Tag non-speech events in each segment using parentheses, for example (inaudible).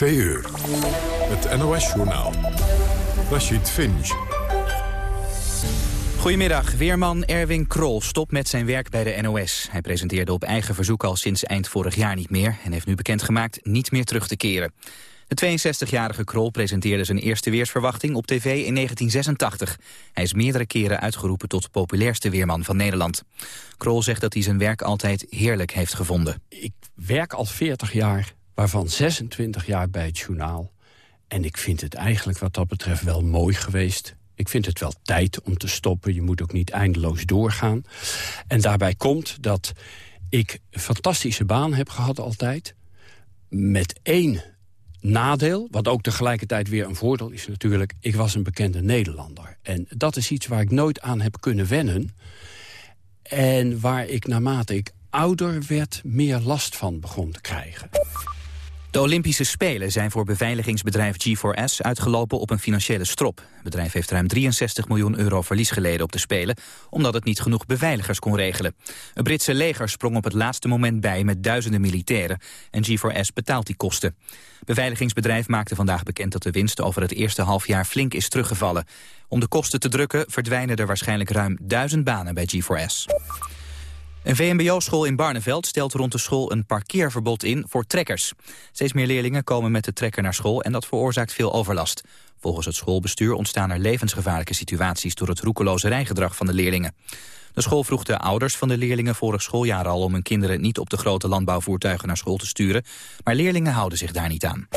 Twee uur. Het NOS-journaal. Rashid Finch. Goedemiddag. Weerman Erwin Krol stopt met zijn werk bij de NOS. Hij presenteerde op eigen verzoek al sinds eind vorig jaar niet meer... en heeft nu bekendgemaakt niet meer terug te keren. De 62-jarige Krol presenteerde zijn eerste weersverwachting op tv in 1986. Hij is meerdere keren uitgeroepen tot populairste weerman van Nederland. Krol zegt dat hij zijn werk altijd heerlijk heeft gevonden. Ik werk al 40 jaar, waarvan 26 jaar bij het journaal. En ik vind het eigenlijk wat dat betreft wel mooi geweest. Ik vind het wel tijd om te stoppen. Je moet ook niet eindeloos doorgaan. En daarbij komt dat ik een fantastische baan heb gehad altijd. Met één nadeel, wat ook tegelijkertijd weer een voordeel is natuurlijk... ik was een bekende Nederlander. En dat is iets waar ik nooit aan heb kunnen wennen. En waar ik naarmate ik ouder werd meer last van begon te krijgen. De Olympische Spelen zijn voor beveiligingsbedrijf G4S uitgelopen op een financiële strop. Het bedrijf heeft ruim 63 miljoen euro verlies geleden op de Spelen, omdat het niet genoeg beveiligers kon regelen. Het Britse leger sprong op het laatste moment bij met duizenden militairen en G4S betaalt die kosten. Beveiligingsbedrijf maakte vandaag bekend dat de winst over het eerste halfjaar flink is teruggevallen. Om de kosten te drukken verdwijnen er waarschijnlijk ruim duizend banen bij G4S. Een VMBO-school in Barneveld stelt rond de school een parkeerverbod in voor trekkers. Steeds meer leerlingen komen met de trekker naar school en dat veroorzaakt veel overlast. Volgens het schoolbestuur ontstaan er levensgevaarlijke situaties door het roekeloze rijgedrag van de leerlingen. De school vroeg de ouders van de leerlingen vorig schooljaar al om hun kinderen niet op de grote landbouwvoertuigen naar school te sturen, maar leerlingen houden zich daar niet aan.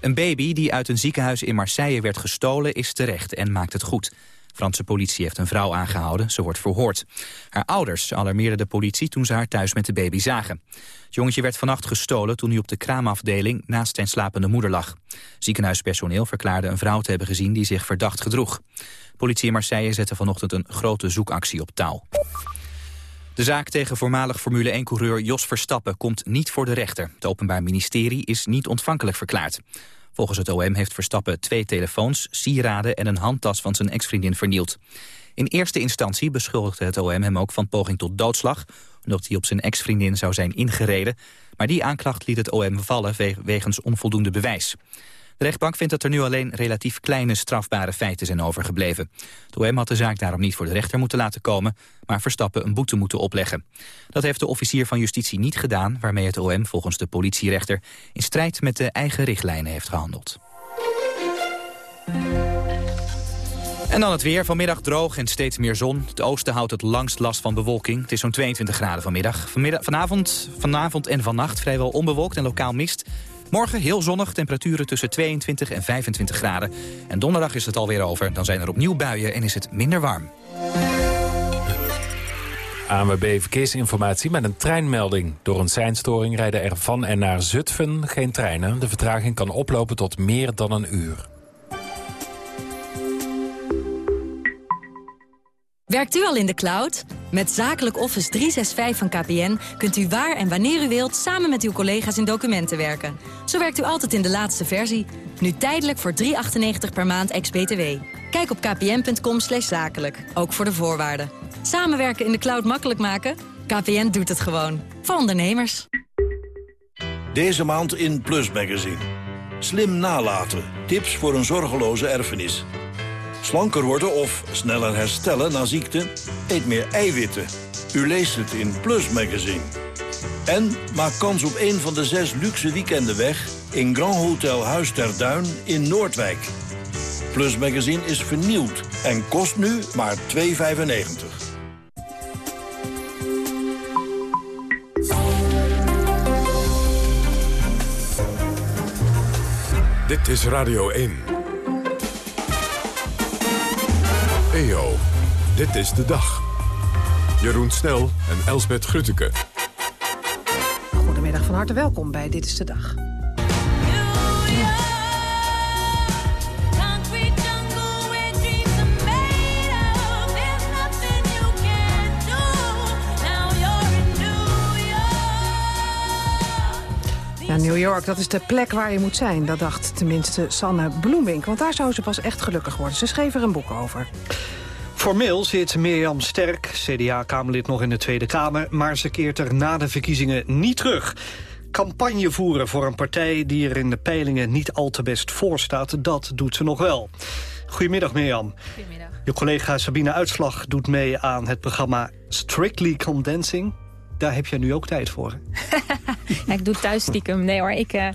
Een baby die uit een ziekenhuis in Marseille werd gestolen is terecht en maakt het goed. Franse politie heeft een vrouw aangehouden. Ze wordt verhoord. Haar ouders alarmeerden de politie toen ze haar thuis met de baby zagen. Het jongetje werd vannacht gestolen toen hij op de kraamafdeling naast zijn slapende moeder lag. Ziekenhuispersoneel verklaarde een vrouw te hebben gezien die zich verdacht gedroeg. Politie in Marseille zette vanochtend een grote zoekactie op touw. De zaak tegen voormalig Formule 1-coureur Jos Verstappen komt niet voor de rechter. Het Openbaar Ministerie is niet ontvankelijk verklaard. Volgens het OM heeft Verstappen twee telefoons, sieraden en een handtas van zijn ex-vriendin vernield. In eerste instantie beschuldigde het OM hem ook van poging tot doodslag... omdat hij op zijn ex-vriendin zou zijn ingereden. Maar die aanklacht liet het OM vallen wegens onvoldoende bewijs. De rechtbank vindt dat er nu alleen relatief kleine strafbare feiten zijn overgebleven. De OM had de zaak daarom niet voor de rechter moeten laten komen, maar Verstappen een boete moeten opleggen. Dat heeft de officier van justitie niet gedaan, waarmee het OM volgens de politierechter in strijd met de eigen richtlijnen heeft gehandeld. En dan het weer. Vanmiddag droog en steeds meer zon. Het oosten houdt het langst last van bewolking. Het is zo'n 22 graden vanmiddag. vanmiddag vanavond, vanavond en vannacht vrijwel onbewolkt en lokaal mist. Morgen heel zonnig, temperaturen tussen 22 en 25 graden. En donderdag is het alweer over. Dan zijn er opnieuw buien en is het minder warm. ANWB Verkeersinformatie met een treinmelding. Door een seinstoring rijden er van en naar Zutphen geen treinen. De vertraging kan oplopen tot meer dan een uur. Werkt u al in de cloud? Met Zakelijk Office 365 van KPN kunt u waar en wanneer u wilt... samen met uw collega's in documenten werken. Zo werkt u altijd in de laatste versie. Nu tijdelijk voor 3,98 per maand ex-BTW. Kijk op kpn.com zakelijk, ook voor de voorwaarden. Samenwerken in de cloud makkelijk maken? KPN doet het gewoon. Voor ondernemers. Deze maand in Plus Magazine. Slim nalaten. Tips voor een zorgeloze erfenis. Slanker worden of sneller herstellen na ziekte? Eet meer eiwitten. U leest het in Plus Magazine. En maak kans op een van de zes luxe weekenden weg... in Grand Hotel Huis ter Duin in Noordwijk. Plus Magazine is vernieuwd en kost nu maar 2,95. Dit is Radio 1. Dit is de dag. Jeroen Snel en Elsbet Grutteke. Goedemiddag, van harte welkom bij Dit is de Dag. Ja, New York, dat is de plek waar je moet zijn. Dat dacht tenminste Sanne Bloemink. Want daar zou ze pas echt gelukkig worden. Ze schreef er een boek over. Formeel zit Mirjam Sterk, CDA-Kamerlid nog in de Tweede Kamer... maar ze keert er na de verkiezingen niet terug. campagne voeren voor een partij die er in de peilingen niet al te best voor staat. Dat doet ze nog wel. Goedemiddag Mirjam. Goedemiddag. Je collega Sabine Uitslag doet mee aan het programma Strictly Condensing. Daar heb je nu ook tijd voor. (laughs) ja, ik doe thuis stiekem. Nee hoor, ik, uh,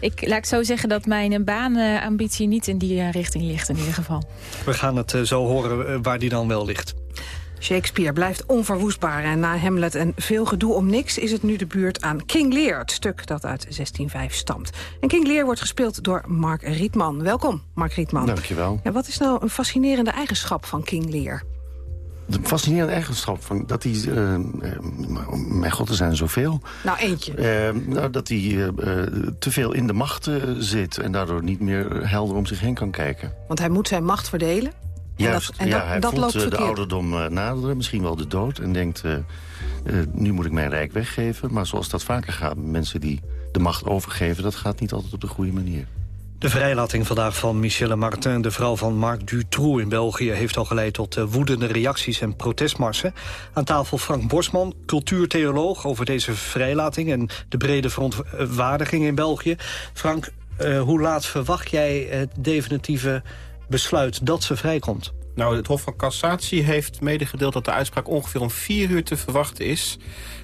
ik laat ik zo zeggen dat mijn baanambitie niet in die uh, richting ligt in ieder geval. We gaan het uh, zo horen waar die dan wel ligt. Shakespeare blijft onverwoestbaar en na Hamlet en veel gedoe om niks... is het nu de buurt aan King Lear, het stuk dat uit 1605 stamt. En King Lear wordt gespeeld door Mark Rietman. Welkom, Mark Rietman. Dankjewel. Ja, wat is nou een fascinerende eigenschap van King Lear? De fascinerende eigenschap van dat hij... Uh, mijn god, er zijn er zoveel. Nou, eentje. Uh, nou, dat hij uh, te veel in de macht zit... en daardoor niet meer helder om zich heen kan kijken. Want hij moet zijn macht verdelen? Juist, en dat, en ja, dat, hij dat voelt loopt de ouderdom naderen, misschien wel de dood... en denkt, nu moet ik mijn rijk weggeven. Maar zoals dat vaker gaat, mensen die de macht overgeven... dat gaat niet altijd op de goede manier. De vrijlating vandaag van Michelle Martin, de vrouw van Marc Dutroux in België... heeft al geleid tot uh, woedende reacties en protestmarsen. Aan tafel Frank Borsman, cultuurtheoloog... over deze vrijlating en de brede verontwaardiging in België. Frank, uh, hoe laat verwacht jij het definitieve besluit dat ze vrijkomt? Nou, het Hof van Cassatie heeft medegedeeld dat de uitspraak ongeveer om vier uur te verwachten is.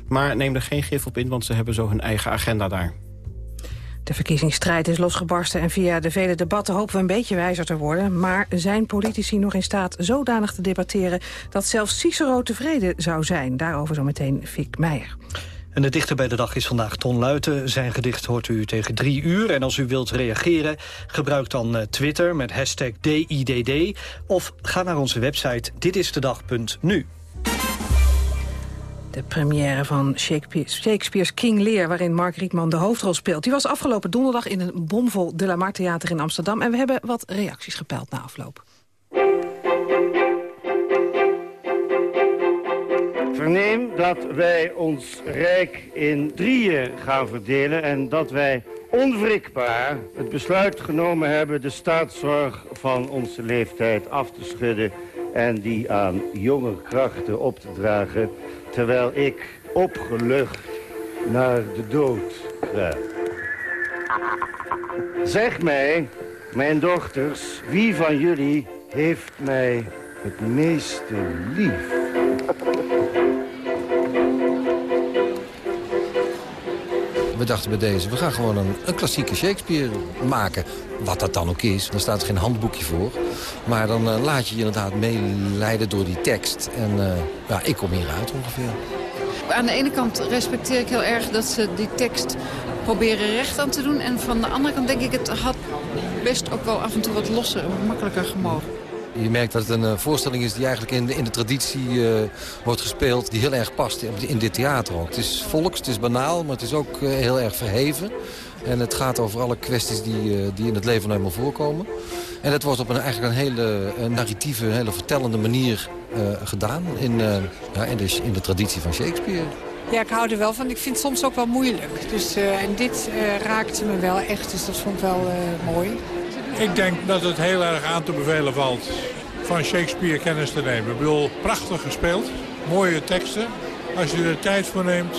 Maar neem er geen gif op in, want ze hebben zo hun eigen agenda daar. De verkiezingsstrijd is losgebarsten en via de vele debatten hopen we een beetje wijzer te worden. Maar zijn politici nog in staat zodanig te debatteren dat zelfs Cicero tevreden zou zijn? Daarover zo meteen Fik Meijer. En de dichter bij de dag is vandaag Ton Luiten. Zijn gedicht hoort u tegen drie uur. En als u wilt reageren, gebruik dan Twitter met hashtag DIDD. Of ga naar onze website ditistedag.nu. De première van Shakespeare's King Lear... waarin Mark Rietman de hoofdrol speelt. Die was afgelopen donderdag in een bomvol De La Mar Theater in Amsterdam. En we hebben wat reacties gepeild na afloop. Verneem dat wij ons rijk in drieën gaan verdelen... en dat wij onwrikbaar het besluit genomen hebben... de staatszorg van onze leeftijd af te schudden... en die aan jonge krachten op te dragen terwijl ik opgelucht naar de dood ga. Zeg mij, mijn dochters, wie van jullie heeft mij het meeste lief? We dachten bij deze, we gaan gewoon een, een klassieke Shakespeare maken. Wat dat dan ook is, daar staat geen handboekje voor. Maar dan uh, laat je je inderdaad meeleiden door die tekst. En uh, ja, ik kom hieruit ongeveer. Aan de ene kant respecteer ik heel erg dat ze die tekst proberen recht aan te doen. En van de andere kant denk ik, het had best ook wel af en toe wat losser en makkelijker gemogen. Je merkt dat het een uh, voorstelling is die eigenlijk in de, in de traditie uh, wordt gespeeld... die heel erg past in, dit theater ook. Het is volks, het is banaal, maar het is ook uh, heel erg verheven. En het gaat over alle kwesties die, die in het leven helemaal voorkomen. En dat wordt op een, eigenlijk een hele narratieve, hele vertellende manier gedaan... In, ja, in, de, in de traditie van Shakespeare. Ja, ik hou er wel van. Ik vind het soms ook wel moeilijk. Dus, en dit raakte me wel echt, dus dat vond ik wel mooi. Ik denk dat het heel erg aan te bevelen valt van Shakespeare kennis te nemen. Ik bedoel, prachtig gespeeld, mooie teksten. Als je er tijd voor neemt,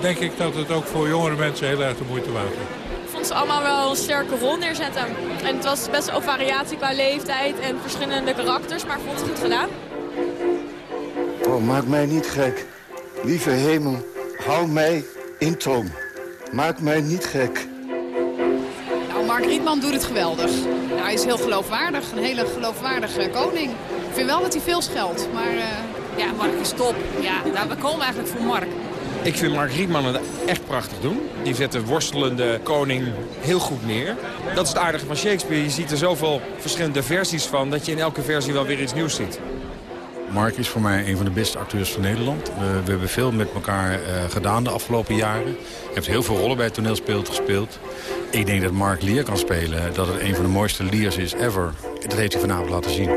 denk ik dat het ook voor jongere mensen heel erg de moeite waard is. Ik vond ze allemaal wel een sterke rol neerzetten. En het was best wel variatie qua leeftijd en verschillende karakters, maar ik vond het goed gedaan. Oh, maak mij niet gek. Lieve hemel, hou mij in toom. Maak mij niet gek. Mark Rietman doet het geweldig. Nou, hij is heel geloofwaardig, een hele geloofwaardige koning. Ik vind wel dat hij veel scheldt, maar uh, ja, Mark is top. Ja, nou, we komen eigenlijk voor Mark. Ik vind Mark Rietman het echt prachtig doen. Die zet de worstelende koning heel goed neer. Dat is het aardige van Shakespeare. Je ziet er zoveel verschillende versies van... dat je in elke versie wel weer iets nieuws ziet. Mark is voor mij een van de beste acteurs van Nederland. Uh, we hebben veel met elkaar uh, gedaan de afgelopen jaren. Hij heeft heel veel rollen bij het toneelspeelt gespeeld. Ik denk dat Mark Lear kan spelen. Dat het een van de mooiste Lears is ever. Dat heeft hij vanavond laten zien.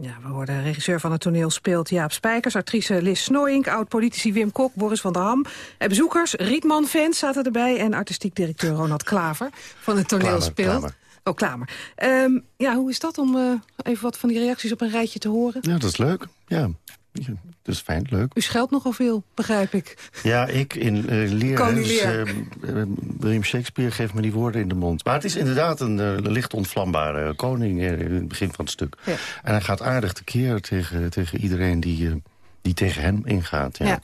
Ja, we hoorden regisseur van het toneel speelt Jaap Spijkers... actrice Liz Snooyink, oud-politici Wim Kok, Boris van der Ham... En bezoekers, Rietman-fans zaten erbij... en artistiek directeur Ronald Klaver van het toneel Klamer, speelt. Klamer. Oh, Klamer. Um, ja, hoe is dat om uh, even wat van die reacties op een rijtje te horen? Ja, dat is leuk. Ja. Dat is fijn, leuk. U scheldt nogal veel, begrijp ik. Ja, ik in uh, leer. Dus, Lear. uh, William Shakespeare geeft me die woorden in de mond. Maar het is inderdaad een uh, licht ontvlambare koning in het begin van het stuk. Ja. En hij gaat aardig tekeer tegen, tegen iedereen die, die tegen hem ingaat. Ja. Ja.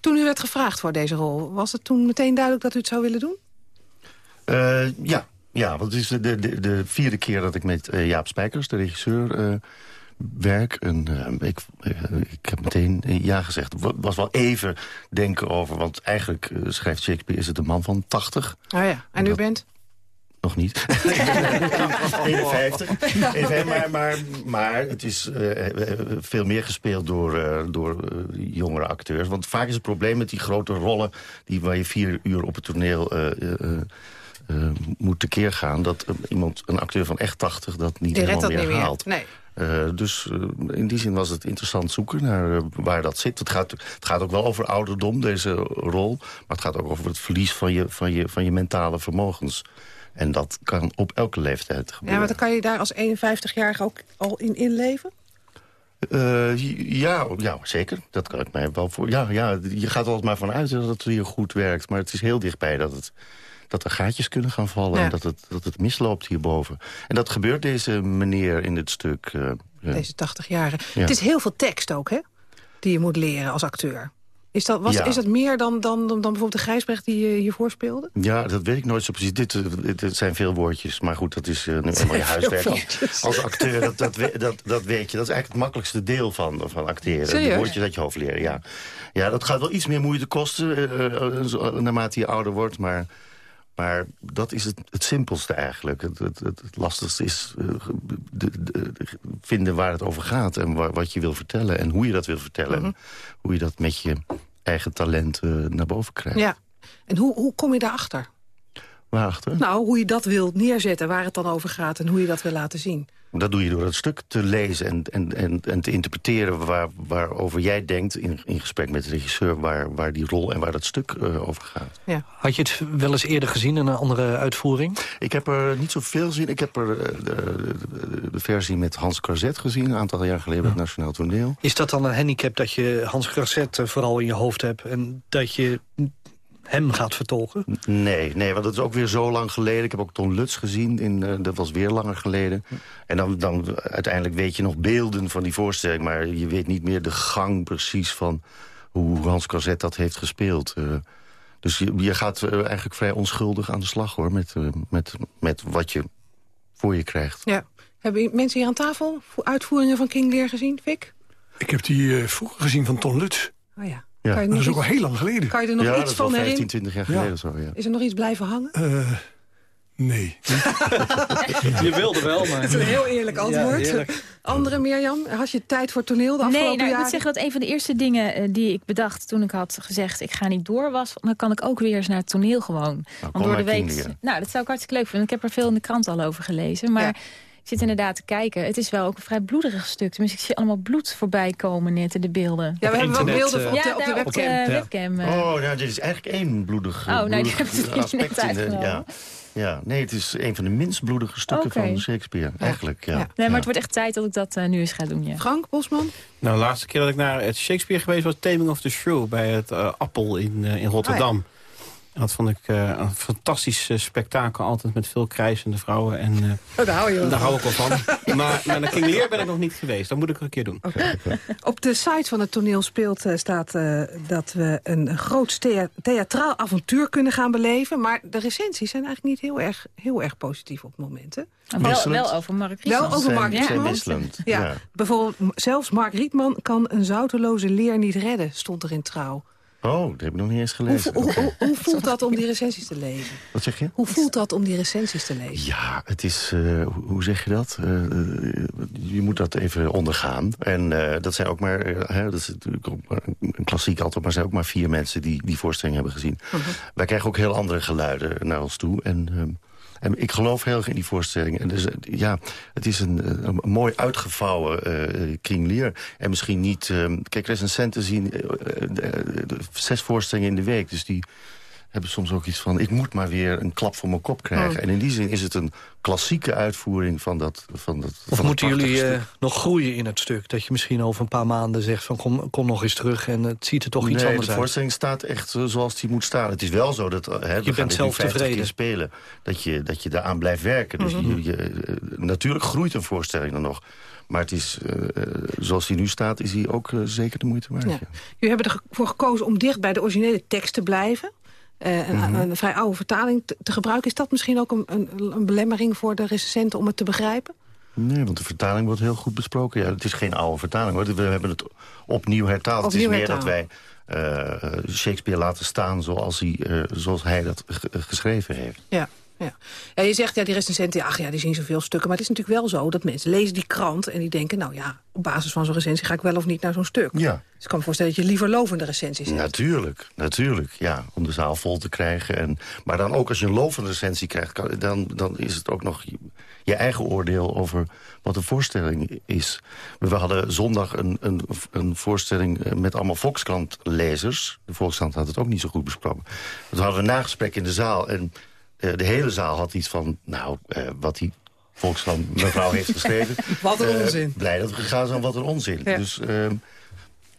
Toen u werd gevraagd voor deze rol, was het toen meteen duidelijk dat u het zou willen doen? Ja. ja, want het is de, de, de vierde keer dat ik met Jaap Spijkers, de regisseur, werk. En ik, ik heb meteen ja gezegd. Het was wel even denken over, want eigenlijk schrijft Shakespeare... is het een man van 80. Oh ja, en u dat, bent? Nog niet. (laughs) 51. Even, maar, maar, maar het is uh, veel meer gespeeld door, uh, door uh, jongere acteurs. Want vaak is het probleem met die grote rollen... Die, waar je vier uur op het toneel moet tekeer gaan... dat iemand, een acteur van echt 80 dat niet Die redt helemaal dat meer niet haalt. meer. Nee. Uh, dus uh, in die zin was het interessant zoeken naar uh, waar dat zit. Het gaat, het gaat ook wel over ouderdom, deze rol. Maar het gaat ook over het verlies van je, van je, van je mentale vermogens. En dat kan op elke leeftijd gebeuren. Ja, maar dan kan je daar als 51-jarige ook al in inleven? Ja, ja, zeker. Dat kan ik mij wel voor. Ja, ja, je gaat er altijd maar vanuit dat het hier goed werkt. Maar het is heel dichtbij dat, het, dat er gaatjes kunnen gaan vallen. Ja. En dat het, dat het misloopt hierboven. En dat gebeurt deze meneer in het stuk. Uh, Deze 80-jarige. Ja. Het is heel veel tekst ook, hè? Die je moet leren als acteur. Is dat, was, Ja. is dat meer dan, dan, dan, dan bijvoorbeeld de Grijsbrecht die je hiervoor speelde? Ja, dat weet ik nooit zo precies. Dit, eh, dit, dit zijn veel woordjes. Maar goed, dat is uh, je huiswerk. Als, acteur, dat, dat, dat, dat weet je. Dat is eigenlijk het makkelijkste deel van, van acteren. Serieus? De woordjes uit je hoofd leren, ja. Ja, dat gaat wel iets meer moeite kosten eh, eh, naarmate je ouder wordt. Maar, maar dat is het, het simpelste eigenlijk. Het, het, het, lastigste is eh, de, de- de- vinden waar het over gaat. En wa- wat je wil vertellen. En hoe je dat wil vertellen. Mhm. En hoe je dat met je eigen talent eh, naar boven krijgt. Ja. En hoe, hoe kom je daarachter? Nou, hoe je dat wilt neerzetten, waar het dan over gaat... en hoe je dat wil laten zien. Dat doe je door het stuk te lezen en, en, en, en te interpreteren... Waar, waarover jij denkt in, in gesprek met de regisseur... Waar, waar die rol en waar dat stuk eh, over gaat. Ja. Had je het wel eens eerder gezien in een andere uitvoering? Ik heb er niet zoveel gezien. Ik heb er eh, de, de, de versie met Hans Carzet gezien... een aantal jaar geleden bij het Nationaal Toneel. Is dat dan een handicap dat je Hans Grasset eh, vooral in je hoofd hebt... en dat je hem gaat vertolken? Nee, nee, want dat is ook weer zo lang geleden. Ik heb ook Ton Lutz gezien, in, eh, dat was weer langer geleden. En dan, dan uiteindelijk weet je nog beelden van die voorstelling... maar je weet niet meer de gang precies van hoe Hans Carzet dat heeft gespeeld. Eh, dus je, je gaat eh, eigenlijk vrij onschuldig aan de slag, hoor... met, eh, met, met wat je voor je krijgt. Ja. Hebben mensen hier aan tafel vo- uitvoeringen van King Lear gezien, Vic? Ik heb die eh, vroeger gezien van Ton Lutz. Oh ja. Ja. Kan je Dat is ook al heel lang geleden. Kan je er nog ja, iets van 15, herinneren? 20 jaar Ja. geleden zo, ja. Is er nog iets blijven hangen? Eh, nee. (laughs) Je wilde wel, maar... Dat is een heel eerlijk antwoord. Ja, eerlijk. Andere Mirjam, had je tijd voor toneel de afgelopen Nee, nou, ik moet zeggen dat een van de eerste dingen eh, die ik bedacht toen ik had gezegd ik ga niet door was, dan kan ik ook weer eens naar het toneel gewoon. Want kom door de week. Nou, dat zou ik hartstikke leuk vinden. Ik heb er veel in de krant al over gelezen, maar Ja. Zit inderdaad te kijken. Het is wel ook een vrij bloederig stuk. Tenminste, ik zie allemaal bloed voorbij komen net in de beelden. Ja, we hebben wel beelden op de, ja, op de daar webcam. de Ja. webcam. eh. Oh, nou, dit is eigenlijk één bloedig, Oh, nou, die bloedig hebben ze aspect net in de, uitgenomen. ja. ja, nee, het is een van de minst bloedige stukken van Shakespeare. Eigenlijk, ja. Ja. Nee, maar Ja. het wordt echt tijd dat ik dat eh, nu eens ga doen, ja. Frank Bosman? Nou, de laatste keer dat ik naar het Shakespeare geweest was Taming of the Shrew bij het eh, Appel in, in Rotterdam. Dat vond ik eh, een fantastisch eh, spektakel, altijd met veel krijzende vrouwen. En eh, Oh, daar hou je wel daar van. hou ik wel van. (laughs) maar, maar naar King Lear ben ik nog niet geweest. Dat moet ik er een keer doen. Op de site van het toneel speelt staat eh, dat we een groot thea- theatraal avontuur kunnen gaan beleven. Maar de recensies zijn eigenlijk niet heel erg, heel erg positief op het moment. Hè? Wel, wel over Mark Wel Riesman. over Mark Zijn- zijn Rietman. Ja, Ja. bijvoorbeeld zelfs Mark Rietman kan een zouteloze leer niet redden, stond er in trouw. Oh, dat heb ik nog niet eens gelezen. hoe, Oké. hoe, hoe voelt dat om die recensies te lezen? Wat zeg je? Hoe voelt dat om die recensies te lezen? Ja, het is, eh, hoe- zeg je dat? Eh, eh, je moet dat even ondergaan. En dat zijn ook maar, dat is natuurlijk een klassiek antwoord... maar zijn ook maar vier mensen die die voorstelling hebben gezien. Wij krijgen ook heel andere geluiden naar ons toe. En, ehm, en ik geloof heel erg in die voorstelling. En dus, eh, ja, het is een, eh, mooi uitgevouwen eh King Lear. En misschien niet... ehm, kijk, recensenten zien eh, eh, zes voorstellingen in de week. Dus die hebben soms ook iets van... ik moet maar weer een klap voor mijn kop krijgen. Hmm. En in die zin is het een klassieke uitvoering van dat van dat, Of van moeten dat jullie eh, nog groeien in het stuk? Dat je misschien over een paar maanden zegt van kom, kom nog eens terug... en het ziet er toch iets nee, anders de uit. voorstelling staat echt eh, zoals die moet staan. Het is wel zo dat... eh, Hè, gaan bent zelf 50 tevreden. keer spelen. Dat je, dat je daaraan blijft werken. Dus Mhm. je, je, eh, natuurlijk groeit een voorstelling dan nog. Maar het is, zoals die nu staat, is die ook zeker de moeite waard. Ja. Jullie hebben ervoor gekozen om dicht bij de originele tekst te blijven. Eh, een, Mhm. een vrij oude vertaling te, te gebruiken. Is dat misschien ook een, een, een belemmering voor de recensenten om het te begrijpen? Nee, want de vertaling wordt heel goed besproken. Ja, het is geen oude vertaling hoor. We hebben het opnieuw hertaald. Opnieuw het is meer hertaald. dat wij eh, Shakespeare laten staan zoals hij, eh, zoals hij dat ge- geschreven heeft. Ja. Ja. ja, je zegt, ja, die recensenten, ach ja, die zien zoveel stukken. Maar het is natuurlijk wel zo dat mensen lezen die krant... en die denken, nou ja, op basis van zo'n recensie... ga ik wel of niet naar zo'n stuk. Ja. Dus ik kan me voorstellen dat je liever lovende recensies hebt. Natuurlijk, natuurlijk, ja. Om de zaal vol te krijgen. En, maar dan ook als je een lovende recensie krijgt... kan- dan, dan is het ook nog je, je eigen oordeel over wat de voorstelling is. We hadden zondag een, een, een voorstelling eh, met allemaal Volkskrant-lezers. De Volkskrant had het ook niet zo goed besproken. Dus hadden we een nagesprek in de zaal. En de hele zaal had iets van... nou, eh, wat die Volkskrant mevrouw heeft geschreven... (laughs) Wat een eh, onzin. Blij dat we gegaan zijn, wat een onzin. Ja. Dus... ehm,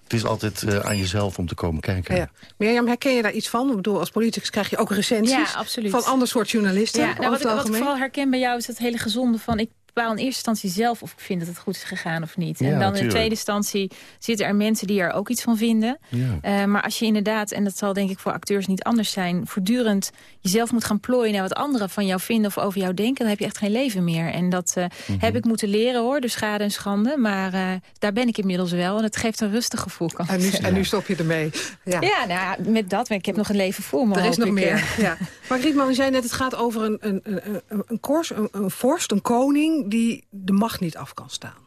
het is altijd eh, aan jezelf om te komen kijken. Ja. Mirjam, herken je daar iets van? Ik bedoel, als politicus krijg je ook recensies Ja, van ander soort journalisten. Ja, nou, wat, het ik, wat ik vooral herken bij jou is het hele gezonde van... ik bepaal in eerste instantie zelf of ik vind dat het goed is gegaan of niet. Ja, en dan in tweede instantie zitten er mensen die er ook iets van vinden. Ja. Eh, maar als je inderdaad, en dat zal denk ik voor acteurs niet anders zijn... voortdurend jezelf moet gaan plooien naar wat anderen van jou vinden... of over jou denken, dan heb je echt geen leven meer. En dat eh, Mhm. heb ik moeten leren hoor, dus schade en schande. Maar eh, daar ben ik inmiddels wel en het geeft een rustig gevoel. Kan En nu, en nu stop je ermee. Ja. Ja, nou ja, met dat, ik heb nog een leven voor me. Er is nog ik, meer. Ja. Maar Rietman, u zei net, het gaat over een, een, een, een, een kors, een, een vorst, een koning... die de macht niet af kan staan.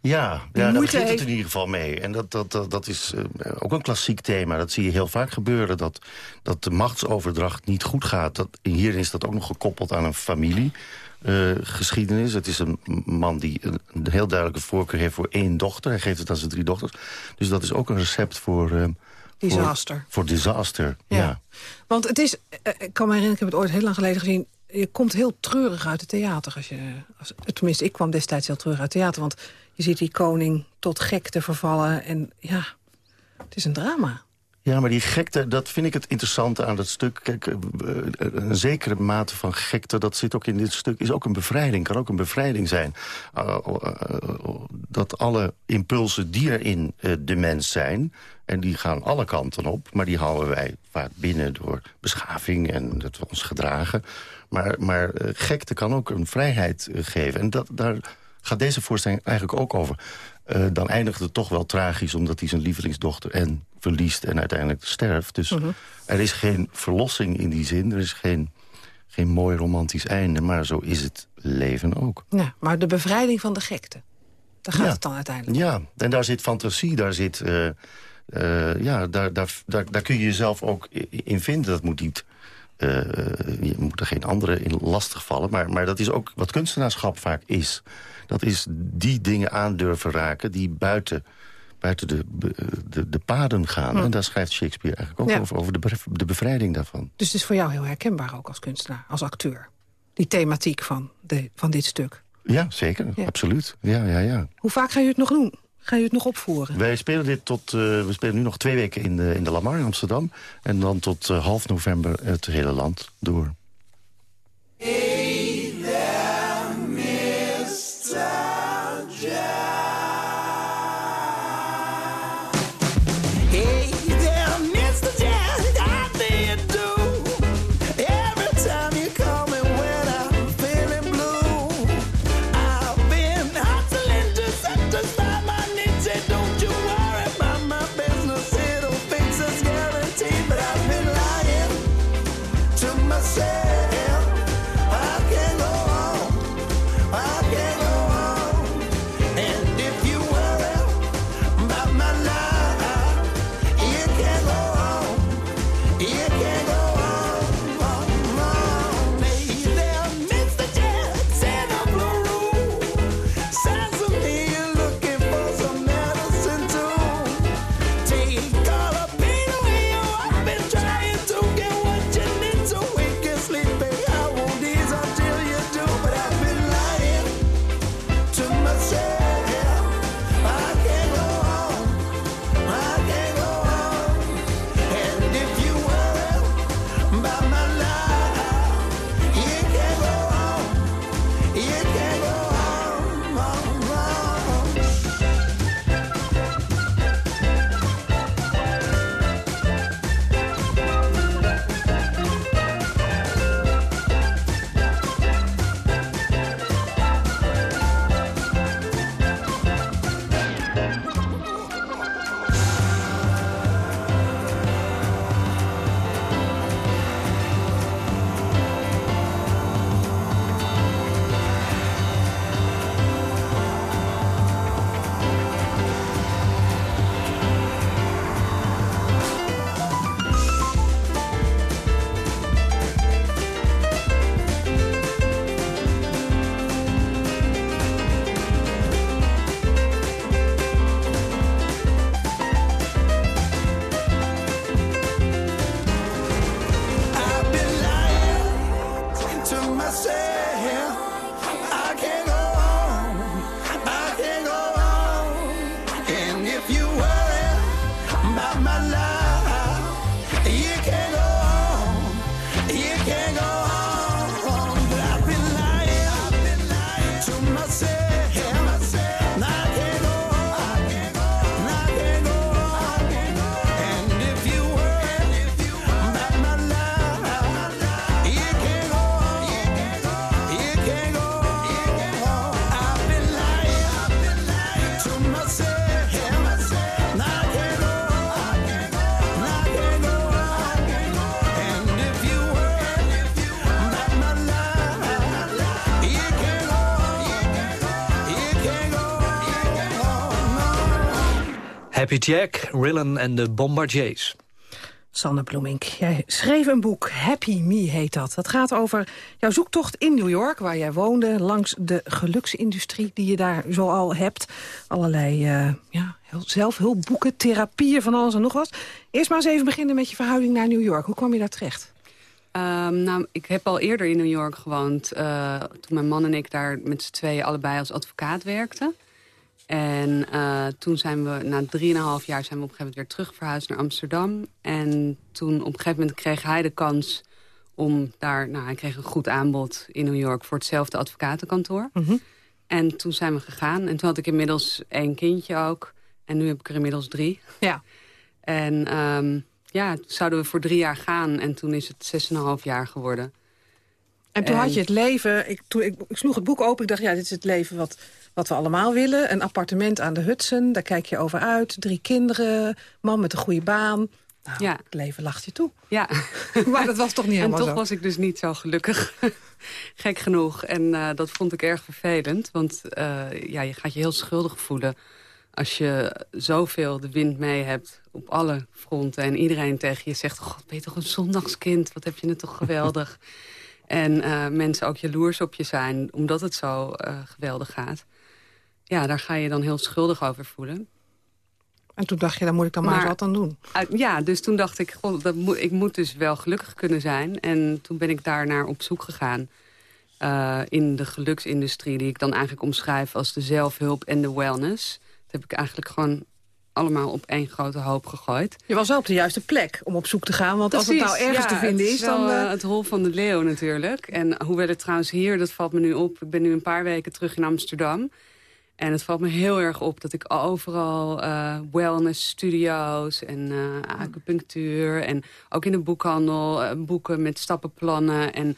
Ja, Die ja daar begint het heeft- in ieder geval mee. En dat, dat, dat, dat is eh, ook een klassiek thema. Dat zie je heel vaak gebeuren. Dat, dat de machtsoverdracht niet goed gaat. Dat, hierin is dat ook nog gekoppeld aan een familie. eh, geschiedenis. Het is een man die een, een heel duidelijke voorkeur heeft voor één dochter. Hij geeft het aan zijn drie dochters. Dus dat is ook een recept voor... eh, Disaster. Voor, voor disaster, Ja. ja. Want het is, eh, ik kan me herinneren, ik heb het ooit heel lang geleden gezien... je komt heel treurig uit het theater. Als je, als, tenminste, ik kwam destijds heel treurig uit het theater. Want je ziet die koning tot gekte vervallen. En ja, het is een drama. Ja, maar die gekte, dat vind ik het interessante aan dat stuk. Kijk, eh, eh, een zekere mate van gekte, dat zit ook in dit stuk... is ook een bevrijding, kan ook een bevrijding zijn. Uh, uh, uh, dat alle impulsen die er in uh, de mens zijn... en die gaan alle kanten op, maar die houden wij vaak binnen... door beschaving en dat we ons gedragen. Maar, maar uh, gekte kan ook een vrijheid uh, geven. En dat, daar gaat deze voorstelling eigenlijk ook over. Uh, dan eindigt het toch wel tragisch... omdat hij zijn lievelingsdochter en verliest en uiteindelijk sterft. Dus Mhm. uh -huh. er is geen verlossing in die zin. Er is geen, geen mooi romantisch einde. Maar zo is het leven ook. Ja, maar de bevrijding van de gekte. Daar gaat ja. het dan uiteindelijk Ja, en daar zit fantasie, daar zit... Uh, ja, daar, daar, daar, daar kun je jezelf ook in vinden. Dat moet niet... Uh, je moet er geen anderen in lastigvallen. Maar, maar dat is ook wat kunstenaarschap vaak is. Dat is die dingen aandurven raken die buiten, buiten de, de, de paden gaan. Hm. En daar schrijft Shakespeare eigenlijk ook Ja. over, over de, de bevrijding daarvan. Dus het is voor jou heel herkenbaar ook als kunstenaar, als acteur. Die thematiek van, de, van dit stuk. Ja, zeker. Ja. Absoluut. Ja, ja, ja. Hoe vaak ga je het nog doen? Ga je het nog opvoeren? Wij spelen dit tot, uh, we spelen nu nog twee weken in de, in de Lamar in Amsterdam. En dan tot uh, half november het hele land door. Happy Jack, Rillen en de Bombardiers. Sanne Bloemink, jij schreef een boek, Happy Me heet dat. Dat gaat over jouw zoektocht in New York, waar jij woonde... langs de geluksindustrie die je daar zoal hebt. Allerlei eh, ja, heel- zelfhulpboeken, therapieën, van alles en nog wat. Eerst maar eens even beginnen met je verhouding naar New York. Hoe kwam je daar terecht? Ehm, nou, ik heb al eerder in New York gewoond. eh, toen mijn man en ik daar met z'n tweeën allebei als advocaat werkten. En eh, toen zijn we, na drieënhalf jaar, zijn we op een gegeven moment weer terug verhuisd naar Amsterdam. En toen op een gegeven moment kreeg hij de kans om daar... Nou, hij kreeg een goed aanbod in New York voor hetzelfde advocatenkantoor. En toen zijn we gegaan. En toen had ik inmiddels één kindje ook. En nu heb ik er inmiddels drie. Ja. En ehm, ja, zouden we voor drie jaar gaan. En toen is het zes en een half jaar geworden. En toen En- had je het leven, ik, toen, ik, ik sloeg het boek open, ik dacht, ja, dit is het leven wat, wat we allemaal willen. Een appartement aan de Hudson, daar kijk je over uit. Drie kinderen, man met een goede baan. Nou, Ja. Het leven lacht je toe. Ja. (laughs) maar dat was toch niet En helemaal toch zo? was ik dus niet zo gelukkig. (laughs) Gek genoeg. En eh, dat vond ik erg vervelend. Want eh, ja, je gaat je heel schuldig voelen... als je zoveel de wind mee hebt op alle fronten... en iedereen tegen je zegt... God, ben je toch een zondagskind? Wat heb je het toch geweldig? (laughs) en eh, mensen ook jaloers op je zijn... omdat het zo geweldig gaat. Ja, daar ga je dan heel schuldig over voelen. En toen dacht je, daar moet ik dan maar, eens wat aan doen. Uit- ja, dus toen dacht ik, god, dat moet, ik moet dus wel gelukkig kunnen zijn. En toen ben ik daar naar op zoek gegaan. eh, in de geluksindustrie, die ik dan eigenlijk omschrijf als de zelfhulp en de wellness. Dat heb ik eigenlijk gewoon allemaal op één grote hoop gegooid. Je was wel op de juiste plek om op zoek te gaan. Want als het nou ergens ja, te vinden is, dan... eh, eh, het hol van de leeuw natuurlijk. En hoewel het trouwens hier, dat valt me nu op... ik ben nu een paar weken terug in Amsterdam... En het valt me heel erg op dat ik overal eh wellness studio's en eh, acupunctuur... en ook in de boekhandel eh, boeken met stappenplannen. En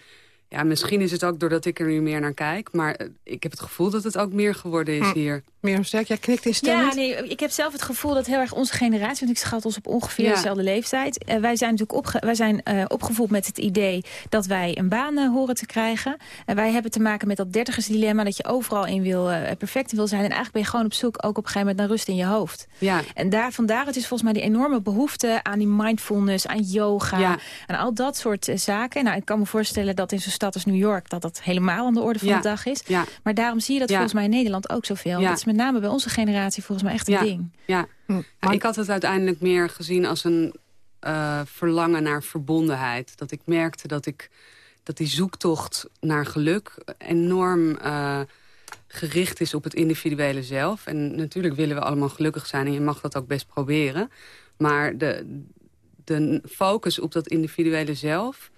ja, misschien is het ook doordat ik er nu meer naar kijk... maar eh, ik heb het gevoel dat het ook meer geworden is Hm. hier. Meer sterk, jij knikt in Ja, nee, ik heb zelf het gevoel dat heel erg onze generatie... want ik schat ons op ongeveer Ja. dezelfde leeftijd... eh, wij zijn natuurlijk opge wij zijn, eh, opgevoed met het idee dat wij een baan horen te krijgen. En wij hebben te maken met dat dertigersdilemma... dat je overal in wil, eh, perfect wil zijn. En eigenlijk ben je gewoon op zoek ook op een gegeven moment naar rust in je hoofd. Ja. En daar, vandaar het is volgens mij die enorme behoefte aan die mindfulness, aan yoga... Ja. en al dat soort zaken. Nou, ik kan me voorstellen dat in zo'n stad als New York... dat dat helemaal aan de orde van Ja. de dag is. Ja. Maar daarom zie je dat Ja. volgens mij in Nederland ook zoveel. Ja. Dat is met name bij onze generatie volgens mij echt een ja, ding. Ja. Ja, ik had het uiteindelijk meer gezien als een eh, verlangen naar verbondenheid. Dat ik merkte dat, ik, dat die zoektocht naar geluk enorm eh, gericht is op het individuele zelf. En natuurlijk willen we allemaal gelukkig zijn en je mag dat ook best proberen. Maar de, de focus op dat individuele zelf...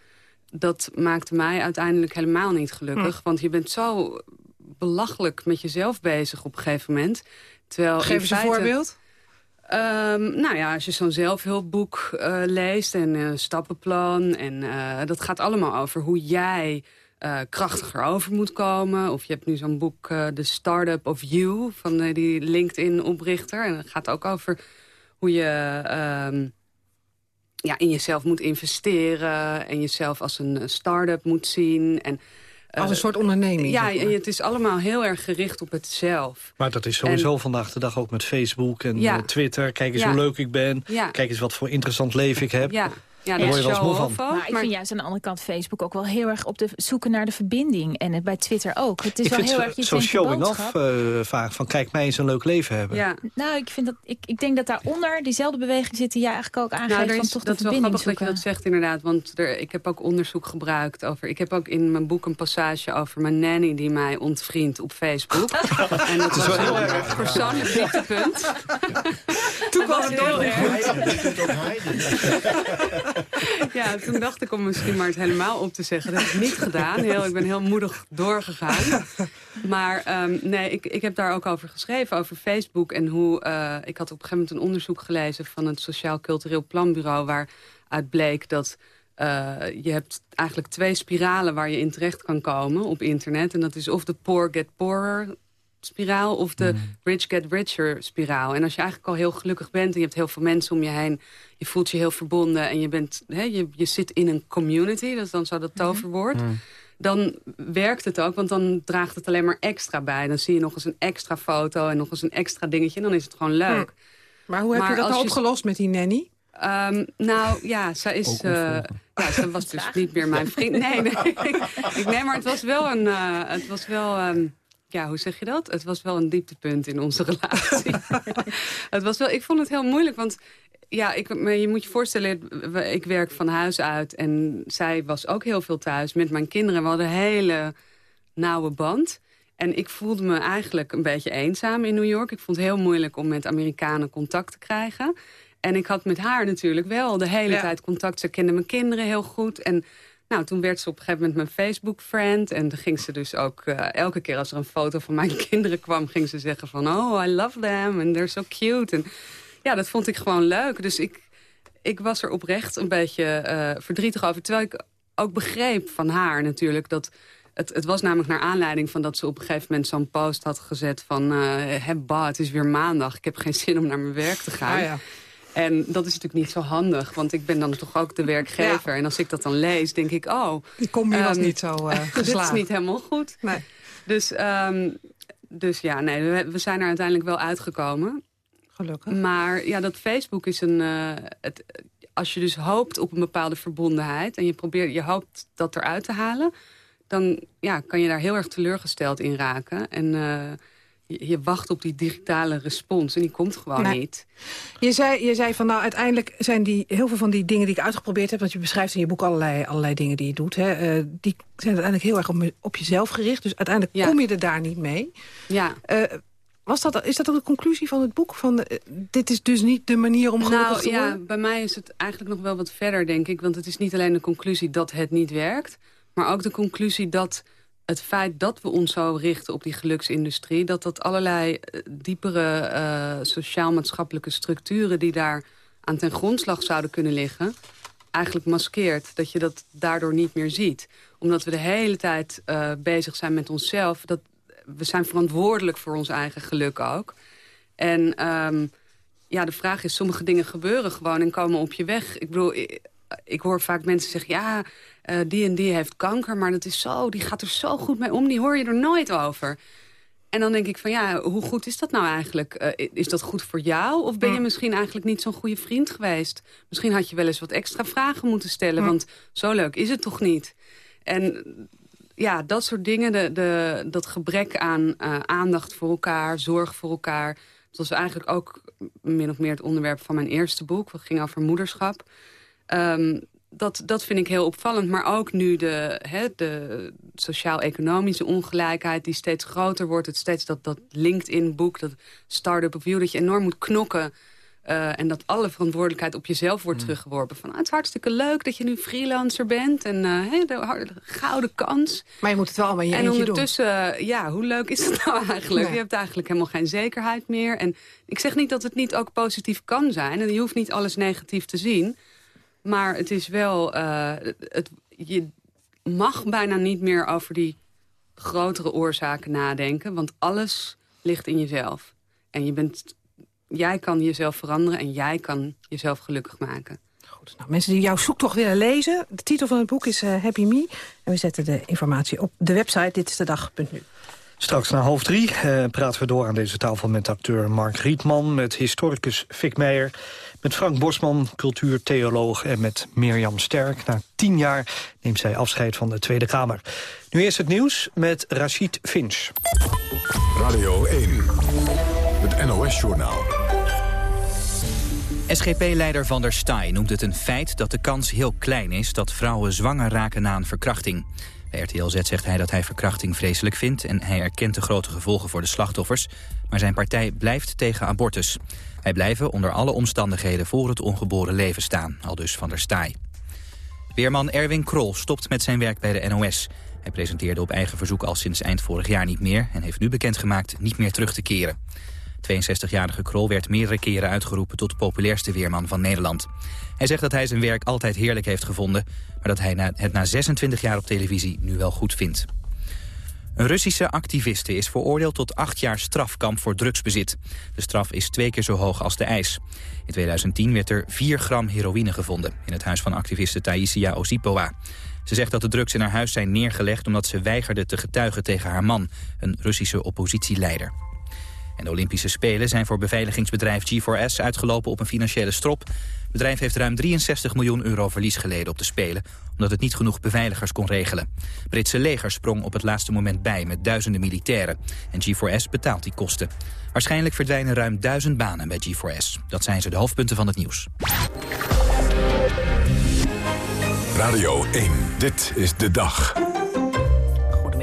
dat maakte mij uiteindelijk helemaal niet gelukkig. Hm. Want je bent zo belachelijk met jezelf bezig op een gegeven moment. Terwijl Geef eens een voorbeeld. Ehm, nou ja, als je zo'n zelfhulpboek eh, leest en een stappenplan... en eh, dat gaat allemaal over hoe jij krachtiger over moet komen. Of je hebt nu zo'n boek, The Startup of You... van die LinkedIn-oprichter. En dat gaat ook over hoe je ehm, ja, in jezelf moet investeren... en jezelf als een start-up moet zien... En, eh, Als een soort onderneming, Ja, zeg maar. en het is allemaal heel erg gericht op het zelf. Maar dat is sowieso vandaag de dag ook met Facebook en Ja. eh, Twitter. Kijk eens Ja. hoe leuk ik ben. Ja. Kijk eens wat voor interessant leven ik heb. Ja, Ja, Daar word je wel eens moe van. Maar ik vind juist aan de andere kant Facebook ook wel heel erg op de zoeken naar de verbinding. En het bij Twitter ook. Het is ik wel vind heel zo- erg je zo'n showing off vaak van kijk mij eens een leuk leven hebben. Ja. Nou, ik, vind dat, ik, ik denk dat daaronder diezelfde beweging zit die jij eigenlijk ook aangeeft Nou, er van is, toch de dat is wel verbinding grappig dat je dat zegt inderdaad. Want er, ik heb ook onderzoek gebruikt over... Ik heb ook in mijn boek een passage over mijn nanny... die mij ontvriend op Facebook. (laughs) en dat is was wel heel een erg. persoonlijk dieptepunt. Toen was het heel (laughs) (laughs) Ja, toen dacht ik om misschien maar het helemaal op te zeggen. Dat heb ik niet gedaan. Heel, ik ben heel moedig doorgegaan. Maar ehm, nee, ik, ik heb daar ook over geschreven, over Facebook. En hoe, eh, ik had op een gegeven moment een onderzoek gelezen... van het Sociaal Cultureel Planbureau... waaruit bleek dat eh, je hebt eigenlijk twee spiralen... waar je in terecht kan komen op internet. En dat is of de poor get poorer spiraal of de rich get richer spiraal. En als je eigenlijk al heel gelukkig bent en je hebt heel veel mensen om je heen... je voelt je heel verbonden en je, bent, hè, je, je zit in een community... dat is dan zo dat toverwoord... dan werkt het ook, want dan draagt het alleen maar extra bij. Dan zie je nog eens een extra foto en nog eens een extra dingetje... en dan is het gewoon leuk. Maar hoe heb je dat als nou opgelost met die nanny? Ehm, nou, ja, zij is... eh, ja, ze was (laughs) dus niet meer mijn vriend. Nee, nee. (laughs) ik, nee, maar het was wel een... eh, het was wel... ehm, ja, hoe zeg je dat? Het was wel een dieptepunt in onze (laughs) relatie. het was wel, ik vond het heel moeilijk, want ja, ik, je moet je voorstellen, ik werk van huis uit en zij was ook heel veel thuis met mijn kinderen. We hadden een hele nauwe band. En ik voelde me eigenlijk een beetje eenzaam in New York. Ik vond het heel moeilijk om met Amerikanen contact te krijgen. En ik had met haar natuurlijk wel de hele Ja. tijd contact. Ze kende mijn kinderen heel goed. En nou, toen werd ze op een gegeven moment mijn Facebook-friend. En dan ging ze dus ook eh, elke keer als er een foto van mijn (laughs) kinderen kwam... ging ze zeggen van, oh, I love them and they're so cute. En ja, dat vond ik gewoon leuk. Dus ik, ik was er oprecht een beetje eh, verdrietig over. Terwijl ik ook begreep van haar natuurlijk dat... Het, het was namelijk naar aanleiding van dat ze op een gegeven moment zo'n post had gezet van... bah, het is weer maandag, ik heb geen zin om naar mijn werk te gaan. Ah, ja. En dat is natuurlijk niet zo handig, want ik ben dan toch ook de werkgever. En als ik dat dan lees, denk ik, oh... Die combi was ehm, niet zo eh (laughs) dit is geslaagd. niet helemaal goed. Nee. Dus, ehm, dus ja, nee, we, we zijn er uiteindelijk wel uitgekomen. Gelukkig. Maar ja, dat Facebook is een... eh, het, als je dus hoopt op een bepaalde verbondenheid... en je probeert, je hoopt dat eruit te halen... dan ja, kan je daar heel erg teleurgesteld in raken. En eh, je, wacht op die digitale respons en die komt gewoon niet. Je zei, je zei van nou uiteindelijk zijn die heel veel van die dingen die ik uitgeprobeerd heb... want je beschrijft in je boek allerlei, allerlei dingen die je doet... Hè, eh, die zijn uiteindelijk heel erg op, op jezelf gericht. Dus uiteindelijk Ja. kom je er daar niet mee. Ja. Eh, was dat, is dat ook de conclusie van het boek? Van, eh, dit is dus niet de manier om gelukkig Nou te ja, worden? bij mij is het eigenlijk nog wel wat verder, denk ik. Want het is niet alleen de conclusie dat het niet werkt... maar ook de conclusie dat het feit dat we ons zo richten op die geluksindustrie... dat dat allerlei eh, diepere eh, sociaal-maatschappelijke structuren... die daar aan ten grondslag zouden kunnen liggen... eigenlijk maskeert. Dat je dat daardoor niet meer ziet. Omdat we de hele tijd eh, bezig zijn met onszelf. Dat, we zijn verantwoordelijk voor ons eigen geluk ook. En ehm, ja, de vraag is, sommige dingen gebeuren gewoon en komen op je weg. Ik bedoel, ik, ik hoor vaak mensen zeggen... ja, eh, die en die heeft kanker, maar dat is zo, die gaat er zo goed mee om. Die hoor je er nooit over. En dan denk ik van, ja, hoe goed is dat nou eigenlijk? Eh, is dat goed voor jou? Of ben je misschien eigenlijk niet zo'n goede vriend geweest? Misschien had je wel eens wat extra vragen moeten stellen... want zo leuk is het toch niet? En ja, dat soort dingen, de, de, dat gebrek aan eh, aandacht voor elkaar, zorg voor elkaar... dat was eigenlijk ook min of meer het onderwerp van mijn eerste boek. Dat ging over moederschap. Ehm, dat, dat vind ik heel opvallend. Maar ook nu de, hè, de sociaal-economische ongelijkheid die steeds groter wordt. Het steeds dat, dat LinkedIn-boek, dat Startup of You... dat je enorm moet knokken... eh, en dat alle verantwoordelijkheid op jezelf wordt teruggeworpen. Van, ah, het is hartstikke leuk dat je nu freelancer bent. En eh, hè, de gouden kans. Maar je moet het wel allemaal in je En eentje doen. ondertussen, ja, hoe leuk is het nou eigenlijk? Nee. Je hebt eigenlijk helemaal geen zekerheid meer. En ik zeg niet dat het niet ook positief kan zijn. En je hoeft niet alles negatief te zien. Maar het is wel... eh, het, je mag bijna niet meer over die grotere oorzaken nadenken. Want alles ligt in jezelf. En je bent, jij kan jezelf veranderen en jij kan jezelf gelukkig maken. Nou, mensen die jouw zoektocht willen lezen, de titel van het boek is eh, Happy Me. En we zetten de informatie op de website Dit is de dag.nu. Straks na half drie eh, praten we door aan deze tafel met acteur Mark Rietman... met historicus Fik Meijer, met Frank Bosman, cultuurtheoloog... en met Mirjam Sterk. Na tien jaar neemt zij afscheid van de Tweede Kamer. Nu eerst het nieuws met Rachid Finch. Radio 1, het NOS-journaal. SGP-leider Van der Staaij noemt het een feit dat de kans heel klein is... dat vrouwen zwanger raken na een verkrachting. Bij RTL Z zegt hij dat hij verkrachting vreselijk vindt... en hij erkent de grote gevolgen voor de slachtoffers. Maar zijn partij blijft tegen abortus. Wij blijven onder alle omstandigheden voor het ongeboren leven staan, al dus Van der Staaij. Weerman Erwin Krol stopt met zijn werk bij de NOS. Hij presenteerde op eigen verzoek al sinds eind vorig jaar niet meer... en heeft nu bekendgemaakt niet meer terug te keren. 62-jarige Krol werd meerdere keren uitgeroepen tot populairste weerman van Nederland. Hij zegt dat hij zijn werk altijd heerlijk heeft gevonden... maar dat hij het na 26 jaar op televisie nu wel goed vindt. Een Russische activiste is veroordeeld tot acht jaar strafkamp voor drugsbezit. De straf is twee keer zo hoog als de eis. In 2010 werd er 4 gram heroïne gevonden... in het huis van activiste Taisia Osipova. Ze zegt dat de drugs in haar huis zijn neergelegd... omdat ze weigerde te getuigen tegen haar man, een Russische oppositieleider. En de Olympische Spelen zijn voor beveiligingsbedrijf G4S uitgelopen op een financiële strop. Het bedrijf heeft ruim 63 miljoen euro verlies geleden op de Spelen... omdat het niet genoeg beveiligers kon regelen. Het Britse leger sprong op het laatste moment bij met duizenden militairen. En G4S betaalt die kosten. Waarschijnlijk verdwijnen ruim duizend banen bij G4S. Dat zijn ze de hoofdpunten van het nieuws. Radio 1, dit is de dag.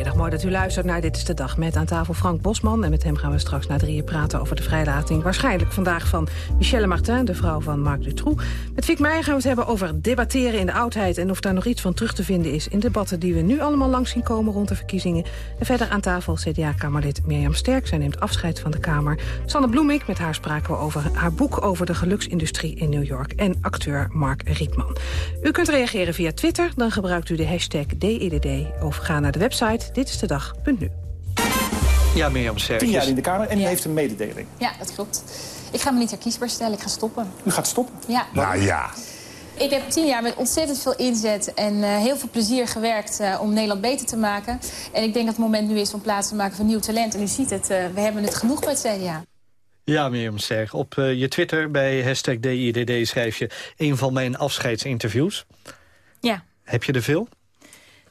Goedemiddag, mooi dat u luistert naar Dit is de Dag met aan tafel Frank Bosman. En met hem gaan we straks na drieën praten over de vrijlating. Waarschijnlijk vandaag van Michelle Martin, de vrouw van Marc Dutroux. Met Vic Meijer gaan we het hebben over debatteren in de oudheid... en of daar nog iets van terug te vinden is in debatten die we nu allemaal langs zien komen rond de verkiezingen. En verder aan tafel CDA-kamerlid Mirjam Sterk. Zij neemt afscheid van de Kamer. Sanne Bloemink, met haar spraken we over haar boek over de geluksindustrie in New York. En acteur Mark Rietman. U kunt reageren via Twitter, dan gebruikt u de hashtag DIDD. Of ga naar de website dit is de dag.nu. Ja, Mirjam Sterk. Tien jaar in de Kamer en u heeft een mededeling. Ja, dat klopt. Ik ga me niet herkiesbaar stellen, ik ga stoppen. U gaat stoppen? Ja. Nou ja. Ik heb tien jaar met ontzettend veel inzet en eh, heel veel plezier gewerkt eh, om Nederland beter te maken. En ik denk dat het moment nu is om plaats te maken voor nieuw talent. En u ziet het, eh, we hebben het genoeg bij het CDA. Ja, Mirjam Sterk. Op eh, je Twitter bij hashtag DIDD schrijf je... een van mijn afscheidsinterviews. Ja. Heb je er veel?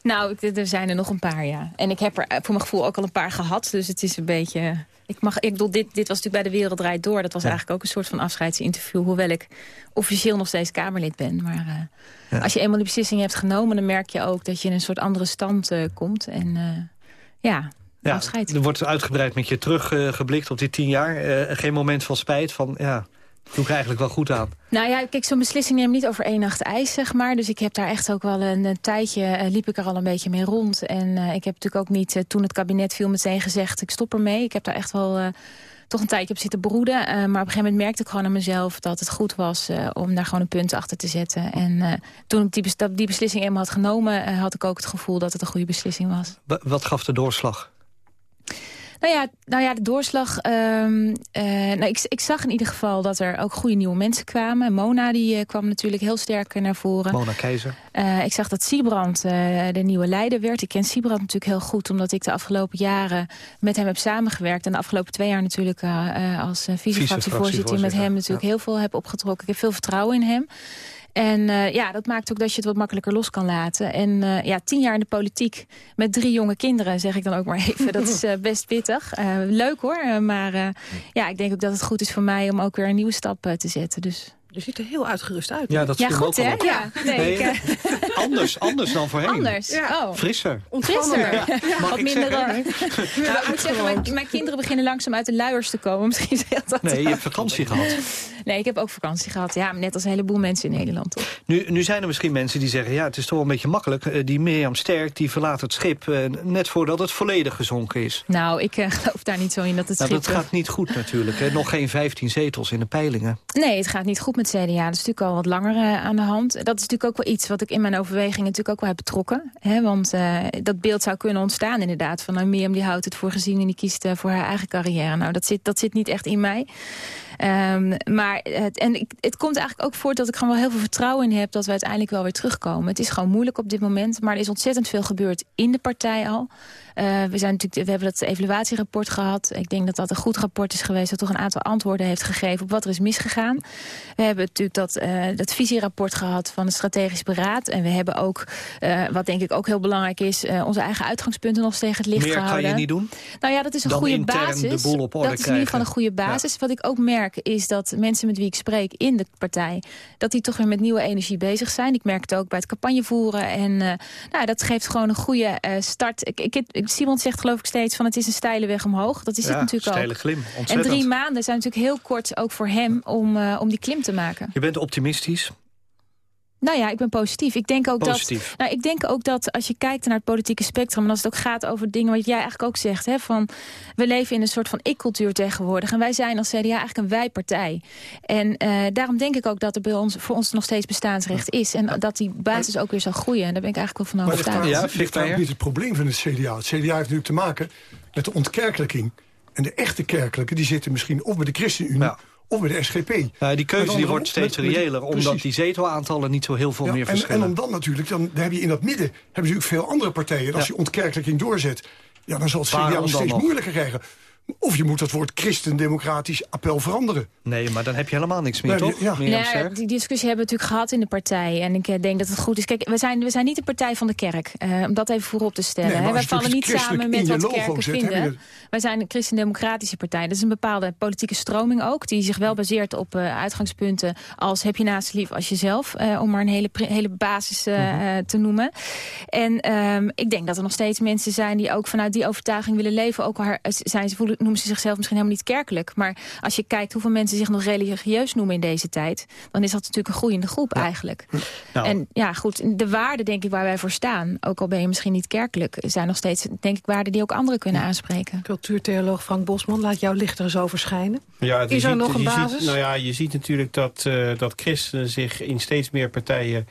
Nou, er zijn er nog een paar, ja. En ik heb er eh, voor mijn gevoel ook al een paar gehad. Dus het is een beetje... Ik, mag, ik bedoel, dit, dit was natuurlijk bij De Wereld Draait Door. Dat was eigenlijk ook een soort van afscheidsinterview. Hoewel ik officieel nog steeds Kamerlid ben. Maar eh, als je eenmaal die beslissing hebt genomen... dan merk je ook dat je in een soort andere stand eh, komt. En ja, Ja, afscheid. er wordt uitgebreid met je teruggeblikt op die tien jaar. Geen moment van spijt van, ja, doe ik eigenlijk wel goed aan. Nou ja, kijk, zo'n beslissing neem je niet over één nacht ijs, zeg maar. Dus ik heb daar echt ook wel een, een tijdje, eh, liep ik er al een beetje mee rond. En eh, ik heb natuurlijk ook niet, eh, toen het kabinet viel, meteen gezegd, ik stop ermee. Ik heb daar echt wel toch een tijdje op zitten broeden. Maar op een gegeven moment merkte ik gewoon aan mezelf dat het goed was om daar gewoon een punt achter te zetten. En toen ik die, bes- die beslissing eenmaal had genomen, had ik ook het gevoel dat het een goede beslissing was. Wa- Wat gaf de doorslag? Nou ja, nou ja de doorslag. ehm, eh, nou, ik, ik zag in ieder geval dat er ook goede nieuwe mensen kwamen. Mona die, eh, kwam natuurlijk heel sterk naar voren. Mona Keizer. Eh, ik zag dat Siebrand de nieuwe leider werd. Ik ken Siebrand natuurlijk heel goed, omdat ik de afgelopen jaren met hem heb samengewerkt. En de afgelopen twee jaar natuurlijk als uh, vice-fractievoorzitter met hem natuurlijk heel veel heb opgetrokken. Ik heb veel vertrouwen in hem. En eh, ja, dat maakt ook dat je het wat makkelijker los kan laten. En eh, ja, tien jaar in de politiek met drie jonge kinderen, zeg ik dan ook maar even. Dat is eh, best pittig. Leuk hoor, maar ja, ik denk ook dat het goed is voor mij om ook weer een nieuwe stap te zetten. Dus... Je ziet er heel uitgerust uit. Ja, dat ja, goed hè? Ja, nee, Nee, ik, (laughs) eh, Anders, anders dan voorheen. Anders. Oh. Frisser. Frisser. Ja. Mag Wat ik minder. zeggen? eh, (laughs) nou, ik moet zeggen, mijn, mijn kinderen beginnen langzaam uit de luiers te komen. (laughs) Misschien zegt dat Nee, je hebt vakantie gehad. Nee, ik heb ook vakantie gehad. Ja, net als een heleboel mensen in Nederland. Toch? Nu, nu zijn er misschien mensen die zeggen... ja, het is toch wel een beetje makkelijk. Eh, die Mirjam Sterk die verlaat het schip net voordat het volledig gezonken is. Nou, ik geloof daar niet zo in dat het Nou, schip... dat gaat niet goed natuurlijk. Hè. Nog geen 15 zetels in de peilingen. Nee, het gaat niet goed met CDA. Dat is natuurlijk al wat langer eh, aan de hand. Dat is natuurlijk ook wel iets wat ik in mijn overwegingen natuurlijk ook wel heb betrokken. Hè? Want eh, dat beeld zou kunnen ontstaan inderdaad. Van nou, Mirjam die houdt het voor gezien en die kiest eh, voor haar eigen carrière. Nou, dat zit, dat zit niet echt in mij. Ehm, maar het, en ik, het komt eigenlijk ook voort dat ik gewoon wel heel veel vertrouwen in heb... dat we uiteindelijk wel weer terugkomen. Het is gewoon moeilijk op dit moment. Maar er is ontzettend veel gebeurd in de partij al. we, zijn natuurlijk, we hebben dat evaluatierapport gehad. Ik denk dat dat een goed rapport is geweest... dat toch een aantal antwoorden heeft gegeven op wat er is misgegaan. We hebben natuurlijk dat, dat visierapport gehad van het strategisch beraad. En we hebben ook, wat denk ik ook heel belangrijk is... onze eigen uitgangspunten nog tegen het licht Meer gehouden. kan je niet doen? Nou ja, dat is een goede basis. de boel op orde dat is in ieder geval een goede basis. Wat ik ook merk is dat mensen met wie ik spreek in de partij... dat die toch weer met nieuwe energie bezig zijn. Ik merk het ook bij het campagne voeren. En eh, nou, dat geeft gewoon een goede eh, start. Ik, ik, Simon zegt geloof ik steeds van het is een steile weg omhoog. Dat is Ja, het natuurlijk steile ook. klim, en ontzettend. drie maanden zijn natuurlijk heel kort ook voor hem om, eh, om die klim te maken. Je bent optimistisch. Nou ja, ik ben positief. Ik denk ook Positief. dat. Nou, ik denk ook dat als je kijkt naar het politieke spectrum, en als het ook gaat over dingen wat jij eigenlijk ook zegt, hè, van we leven in een soort van ik-cultuur tegenwoordig. En wij zijn als CDA eigenlijk een wij-partij. En eh, daarom denk ik ook dat er bij ons voor ons nog steeds bestaansrecht is. En dat die basis ook weer zal groeien. En daar ben ik eigenlijk wel van Maar ligt daar, overtuigd. ligt daar niet het probleem van het CDA? Het CDA heeft natuurlijk te maken met de ontkerkelijking. En de echte kerkelijke die zitten misschien of bij de ChristenUnie... of bij de SGP. Ja, die keuze die wordt steeds met- reëler... omdat precies. die zetelaantallen niet zo heel veel Ja, meer en, verschillen. en om dan natuurlijk, dan, dan heb je in dat midden hebben ze ook veel andere partijen. En als je ontkerkelijking doorzet, ja, dan zal het CDA steeds nog? moeilijker krijgen. Of je moet dat woord christendemocratisch appel veranderen. Nee, maar dan heb je helemaal niks meer, Nee, toch? ja. Sterk? die discussie hebben we natuurlijk gehad in de partij. En ik eh, denk dat het goed is. Kijk, we zijn, we zijn niet de partij van de kerk. eh, om dat even voorop te stellen. Nee, hè. Wij vallen niet natuurlijk samen met wat kerken zet, heb je vinden. Wij zijn een christendemocratische partij. Dat is een bepaalde politieke stroming ook. Die zich wel baseert op eh, uitgangspunten als heb je naast lief als jezelf. eh, om maar een hele, hele basis eh, Mhm. te noemen. En ehm, ik denk dat er nog steeds mensen zijn die ook vanuit die overtuiging willen leven. Ook al zijn ze, voelen, noemen ze zichzelf misschien helemaal niet kerkelijk. Maar als je kijkt hoeveel mensen zich nog religieus noemen in deze tijd... dan is dat natuurlijk een groeiende groep eigenlijk. Nou. En ja, goed, de waarden denk ik waar wij voor staan... ook al ben je misschien niet kerkelijk... zijn nog steeds denk ik waarden die ook anderen kunnen aanspreken. Cultuurtheoloog Frank Bosman, laat jouw licht er eens over schijnen. Ja, je is er ziet- nog een basis? Ziet, nou ja, je ziet natuurlijk dat, eh, dat christenen zich in steeds meer partijen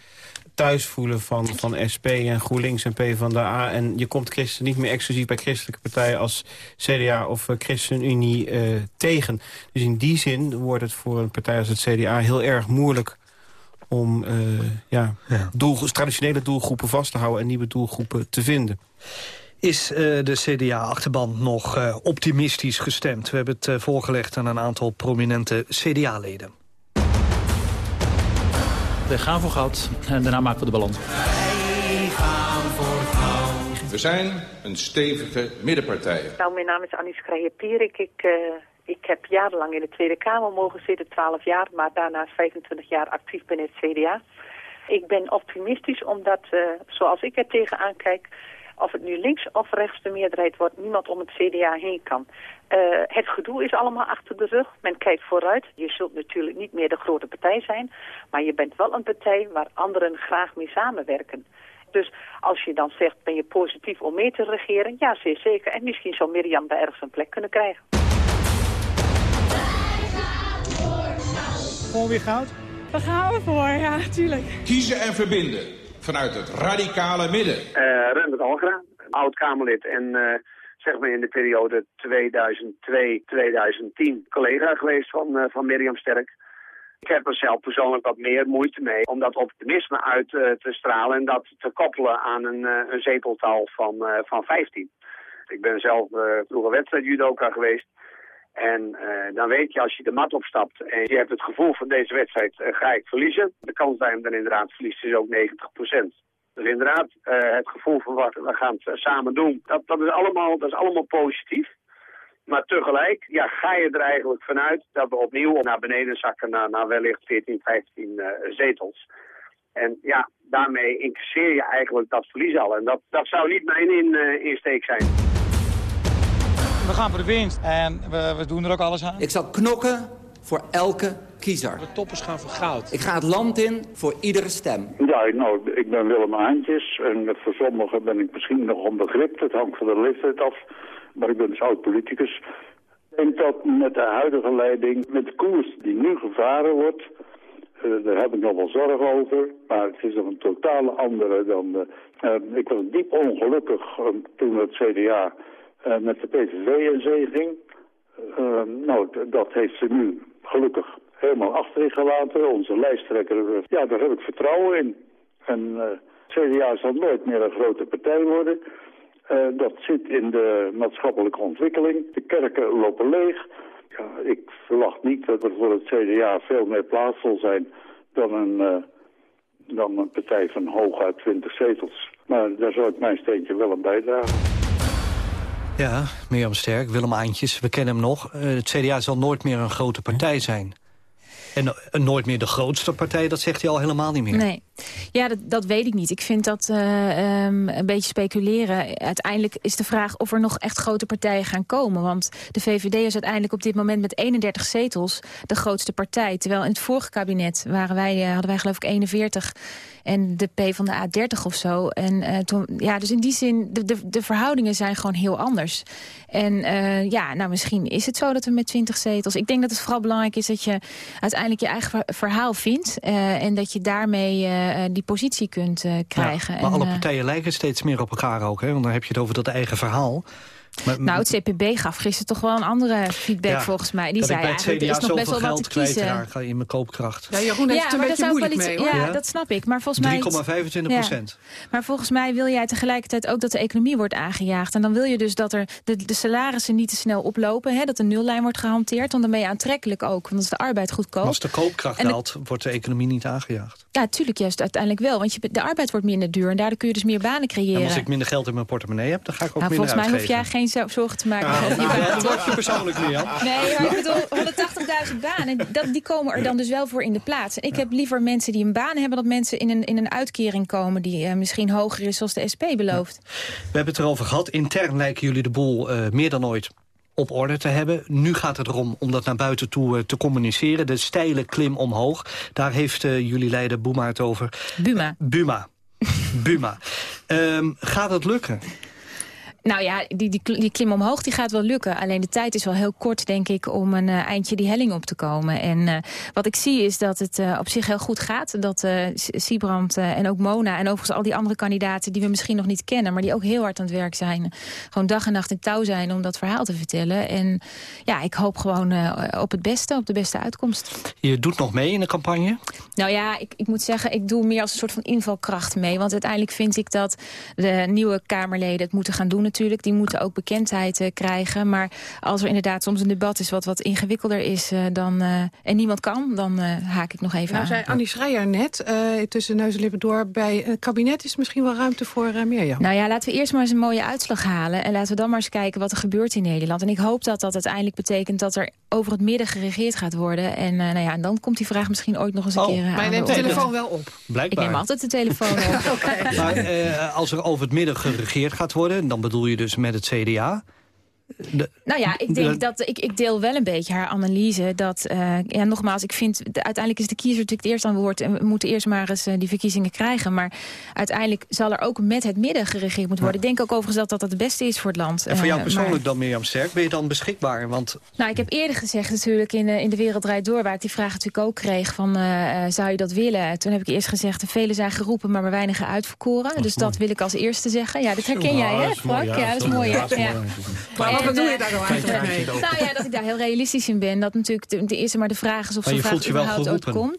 thuis voelen van, van SP en GroenLinks en PvdA. En je komt christen niet meer exclusief bij christelijke partijen als CDA of eh, ChristenUnie eh, tegen. Dus in die zin wordt het voor een partij als het CDA heel erg moeilijk om eh, ja, Doel, traditionele doelgroepen vast te houden en nieuwe doelgroepen te vinden. Is eh, de CDA-achterban nog eh, optimistisch gestemd? We hebben het eh, voorgelegd aan een aantal prominente CDA-leden. We gaan voor goud en daarna maken we de balans. We zijn een stevige middenpartij. Nou, mijn naam is Anis Kraaije-Pierik. Ik, eh, ik heb jarenlang in de Tweede Kamer mogen zitten, 12 jaar, maar daarna 25 jaar actief binnen het CDA. Ik ben optimistisch omdat, eh, zoals ik er tegenaan kijk, of het nu links of rechts de meerderheid wordt, niemand om het CDA heen kan. Eh, het gedoe is allemaal achter de rug. Men kijkt vooruit. Je zult natuurlijk niet meer de grote partij zijn, maar je bent wel een partij waar anderen graag mee samenwerken. Dus als je dan zegt, ben je positief om mee te regeren? Ja, zeer zeker. En misschien zou Mirjam daar ergens een plek kunnen krijgen. Gewoon weer goud? Daar gaan we voor, ja, natuurlijk. Kiezen en verbinden vanuit het radicale midden. Uh, Rembert Algra, oud-Kamerlid en eh, zeg maar in de periode 2002-2010 collega geweest van, eh, van Mirjam Sterk. Ik heb er zelf persoonlijk wat meer moeite mee om dat optimisme uit eh, te stralen en dat te koppelen aan een, eh, een van, eh, van 15. Ik ben zelf eh, vroeger wedstrijdjudoka geweest. En eh, dan weet je als je de mat opstapt en je hebt het gevoel van deze wedstrijd eh, ga ik verliezen. De kans dat je hem dan inderdaad verliest is ook 90% Dus inderdaad, eh, het gevoel van wat we gaan het samen doen, dat, dat, is allemaal, dat is allemaal positief. Maar tegelijk ja, ga je er eigenlijk vanuit dat we opnieuw naar beneden zakken naar, naar wellicht 14, 15 eh, zetels. En ja, daarmee incasseer je eigenlijk dat verlies al. En dat, dat zou niet mijn in, insteek zijn. We gaan voor de winst en we, we doen er ook alles aan. Ik zal knokken voor elke kiezer. De toppers gaan voor goud. Ik ga het land in voor iedere stem. Ja, nou, ik ben Willem Aantjes en met voor sommigen ben ik misschien nog onbegrip. Het hangt van de leeftijd af, maar ik ben dus oud-politicus. Ik denk dat met de huidige leiding, met de koers die nu gevaren wordt... Uh, daar heb ik nog wel zorgen over, maar het is nog een totale andere dan... Uh, uh, ik was diep ongelukkig toen het CDA met de PVV in zee ging. nou, dat heeft ze nu gelukkig helemaal achterin gelaten. Onze lijsttrekker, ja, daar heb ik vertrouwen in. En CDA zal nooit meer een grote partij worden. Dat zit in de maatschappelijke ontwikkeling. De kerken lopen leeg. Ja, ik verwacht niet dat er voor het CDA veel meer plaats zal zijn dan een, dan een partij van hooguit 20 zetels. Maar daar zou ik mijn steentje wel aan bijdragen. Ja, Mirjam Sterk, Willem Aantjes, we kennen hem nog. Uh, het CDA zal nooit meer een grote partij zijn. En uh, nooit meer de grootste partij, dat zegt hij al helemaal niet meer. Nee. Ja, dat, dat weet ik niet. Ik vind dat uh, um, een beetje speculeren. Uiteindelijk is de vraag of er nog echt grote partijen gaan komen. Want de VVD is uiteindelijk op dit moment met 31 zetels de grootste partij. Terwijl in het vorige kabinet waren wij, hadden wij geloof ik 41 en de P van de A30 of zo. En uh, toen, ja, dus in die zin, de, de, de verhoudingen zijn gewoon heel anders. En uh, ja, nou misschien is het zo dat we met 20 zetels... Ik denk dat het vooral belangrijk is dat je uiteindelijk je eigen verhaal vindt... Uh, en dat je daarmee die positie kunt krijgen. Ja, maar en, alle partijen lijken steeds meer op elkaar ook, hè? Want dan heb je het over dat eigen verhaal. Maar, nou, het CPB gaf gisteren toch wel een andere feedback ja, volgens mij. Die zei eigenlijk, er is nog best wel wat te kiezen. in mijn koopkracht. Ja, Jeroen heeft ja, het een beetje moeilijk mee, hoor. Ja, ja, dat snap ik. Maar volgens mij... 3,25 procent. Maar volgens mij wil jij tegelijkertijd ook dat de economie wordt aangejaagd. En dan wil je dus dat er de, de salarissen niet te snel oplopen. Hè, dat de nullijn wordt gehanteerd. Want dan ben je aantrekkelijk ook. Want als de arbeid goedkoop. Maar als de koopkracht daalt, wordt de economie niet aangejaagd. Ja, tuurlijk juist uiteindelijk wel. Want je, de arbeid wordt minder duur. En daardoor kun je dus meer banen creëren. En als ik minder geld in mijn portemonnee heb, dan ga ik ook nou, minder Volgens mij uitgeven. hoef jij geen zorgen te maken ja, dat wordt je persoonlijk niet, Jan. Nee, maar ik bedoel, 180.000 banen, dat, die komen er dan dus wel voor in de plaats. En ik heb liever mensen die een baan hebben... dan mensen in een, in een uitkering komen die uh, misschien hoger is... zoals de SP belooft. We hebben het erover gehad. Intern lijken jullie de boel uh, meer dan ooit op orde te hebben. Nu gaat het erom om dat naar buiten toe uh, te communiceren. De steile klim omhoog. Daar heeft jullie leider Buma het over. Buma. Buma. Buma. Um, (laughs) gaat het lukken? Nou ja, die, die, die klim omhoog die gaat wel lukken. Alleen de tijd is wel heel kort, denk ik, om een uh, eindje die helling op te komen. En uh, wat ik zie is dat het uh, op zich heel goed gaat. Dat Siebrand en ook Mona en overigens al die andere kandidaten... die we misschien nog niet kennen, maar die ook heel hard aan het werk zijn. Gewoon dag en nacht in touw zijn om dat verhaal te vertellen. En ja, ik hoop gewoon op het beste, op de beste uitkomst. Je doet nog mee in de campagne? Nou ja, ik, ik moet zeggen, ik doe meer als een soort van invalkracht mee. Want uiteindelijk vind ik dat de nieuwe Kamerleden het moeten gaan doen natuurlijk. Die moeten ook bekendheid uh, krijgen. Maar als er inderdaad soms een debat is wat wat ingewikkelder is... Uh, dan, uh, en niemand kan, dan haak ik nog even nou, aan. zei Annie Schreier net, tussen neus en lippen door... bij het kabinet is misschien wel ruimte voor Mirjam. Nou ja, laten we eerst maar eens een mooie uitslag halen. En laten we dan maar eens kijken wat er gebeurt in Nederland. En ik hoop dat dat uiteindelijk betekent dat er over het midden geregeerd gaat worden. En, nou ja, en dan komt die vraag misschien ooit nog eens een oh, keer aan Maar je neemt de telefoon wel op? Blijkbaar. Ik neem altijd de telefoon op. (laughs) okay. Maar als er over het midden geregeerd gaat worden... dan bedoel je dus met het CDA... De, nou ja, ik denk dat ik, ik deel wel een beetje haar analyse. Dat, uh, ja, nogmaals, ik vind uiteindelijk is de kiezer natuurlijk het eerst aan woord. En we moeten eerst maar eens uh, die verkiezingen krijgen. Maar uiteindelijk zal er ook met het midden geregeerd moeten worden. Ja. Ik denk ook overigens dat dat het beste is voor het land. En voor jou persoonlijk uh, dan, Mirjam Sterk, ben je dan beschikbaar? Want... Nou, ik heb eerder gezegd natuurlijk in, in De Wereld Draait Door... waar ik die vraag natuurlijk ook kreeg van zou je dat willen? Toen heb ik eerst gezegd, de velen zijn geroepen, maar maar weinigen uitverkoren. Dus mooi. dat wil ik als eerste zeggen. Ja, dat herken jij, hè, Frank? Ja, dat is mooi. Ja, dat is mooi. Maar wat bedoel je daar nou eigenlijk mee? Nou ja, dat ik daar heel realistisch in ben. Dat natuurlijk de, de eerste maar de vraag is of zo'n vraag überhaupt ooit komt.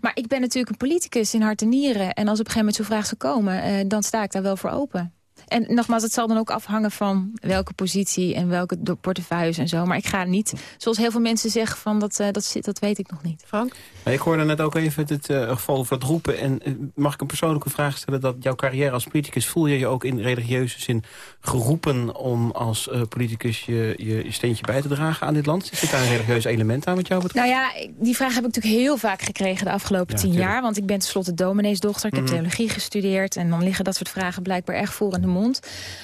Maar ik ben natuurlijk een politicus in hart en nieren. En als op een gegeven moment zo'n vraag zou komen, uh, dan sta ik daar wel voor open. En nogmaals, het zal dan ook afhangen van welke positie en welke portefeuilles en zo. Maar ik ga niet, zoals heel veel mensen zeggen, van dat, uh, dat, dat weet ik nog niet. Frank? Ik hoorde net ook even het uh, geval over het roepen. En uh, mag ik een persoonlijke vraag stellen dat jouw carrière als politicus... voel je je ook in religieuze zin geroepen om als politicus je, je, je, steentje bij te dragen aan dit land? Zit daar een religieus element aan wat jou betreft? Nou ja, die vraag heb ik natuurlijk heel vaak gekregen de afgelopen ja, tien tuurlijk. jaar. Want ik ben tenslotte domineesdochter. Ik heb mm -hmm. theologie gestudeerd. En dan liggen dat soort vragen blijkbaar erg voor in de mond.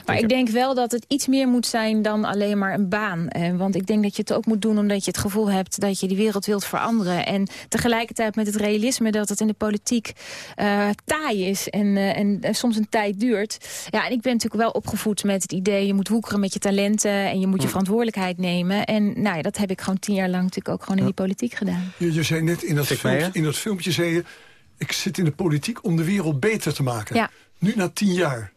Maar ik, ik denk wel dat het iets meer moet zijn dan alleen maar een baan. Eh, want ik denk dat je het ook moet doen omdat je het gevoel hebt... dat je die wereld wilt veranderen. En tegelijkertijd met het realisme dat het in de politiek uh, taai is... En, uh, en soms een tijd duurt. Ja, en ik ben natuurlijk wel opgevoed met het idee... je moet woekeren met je talenten en je moet je verantwoordelijkheid nemen. En nou ja, dat heb ik gewoon tien jaar lang natuurlijk ook gewoon in die politiek gedaan. Je, je zei net in dat, filmpje, in dat filmpje... zei je, ik zit in de politiek om de wereld beter te maken. Ja. Nu na tien jaar...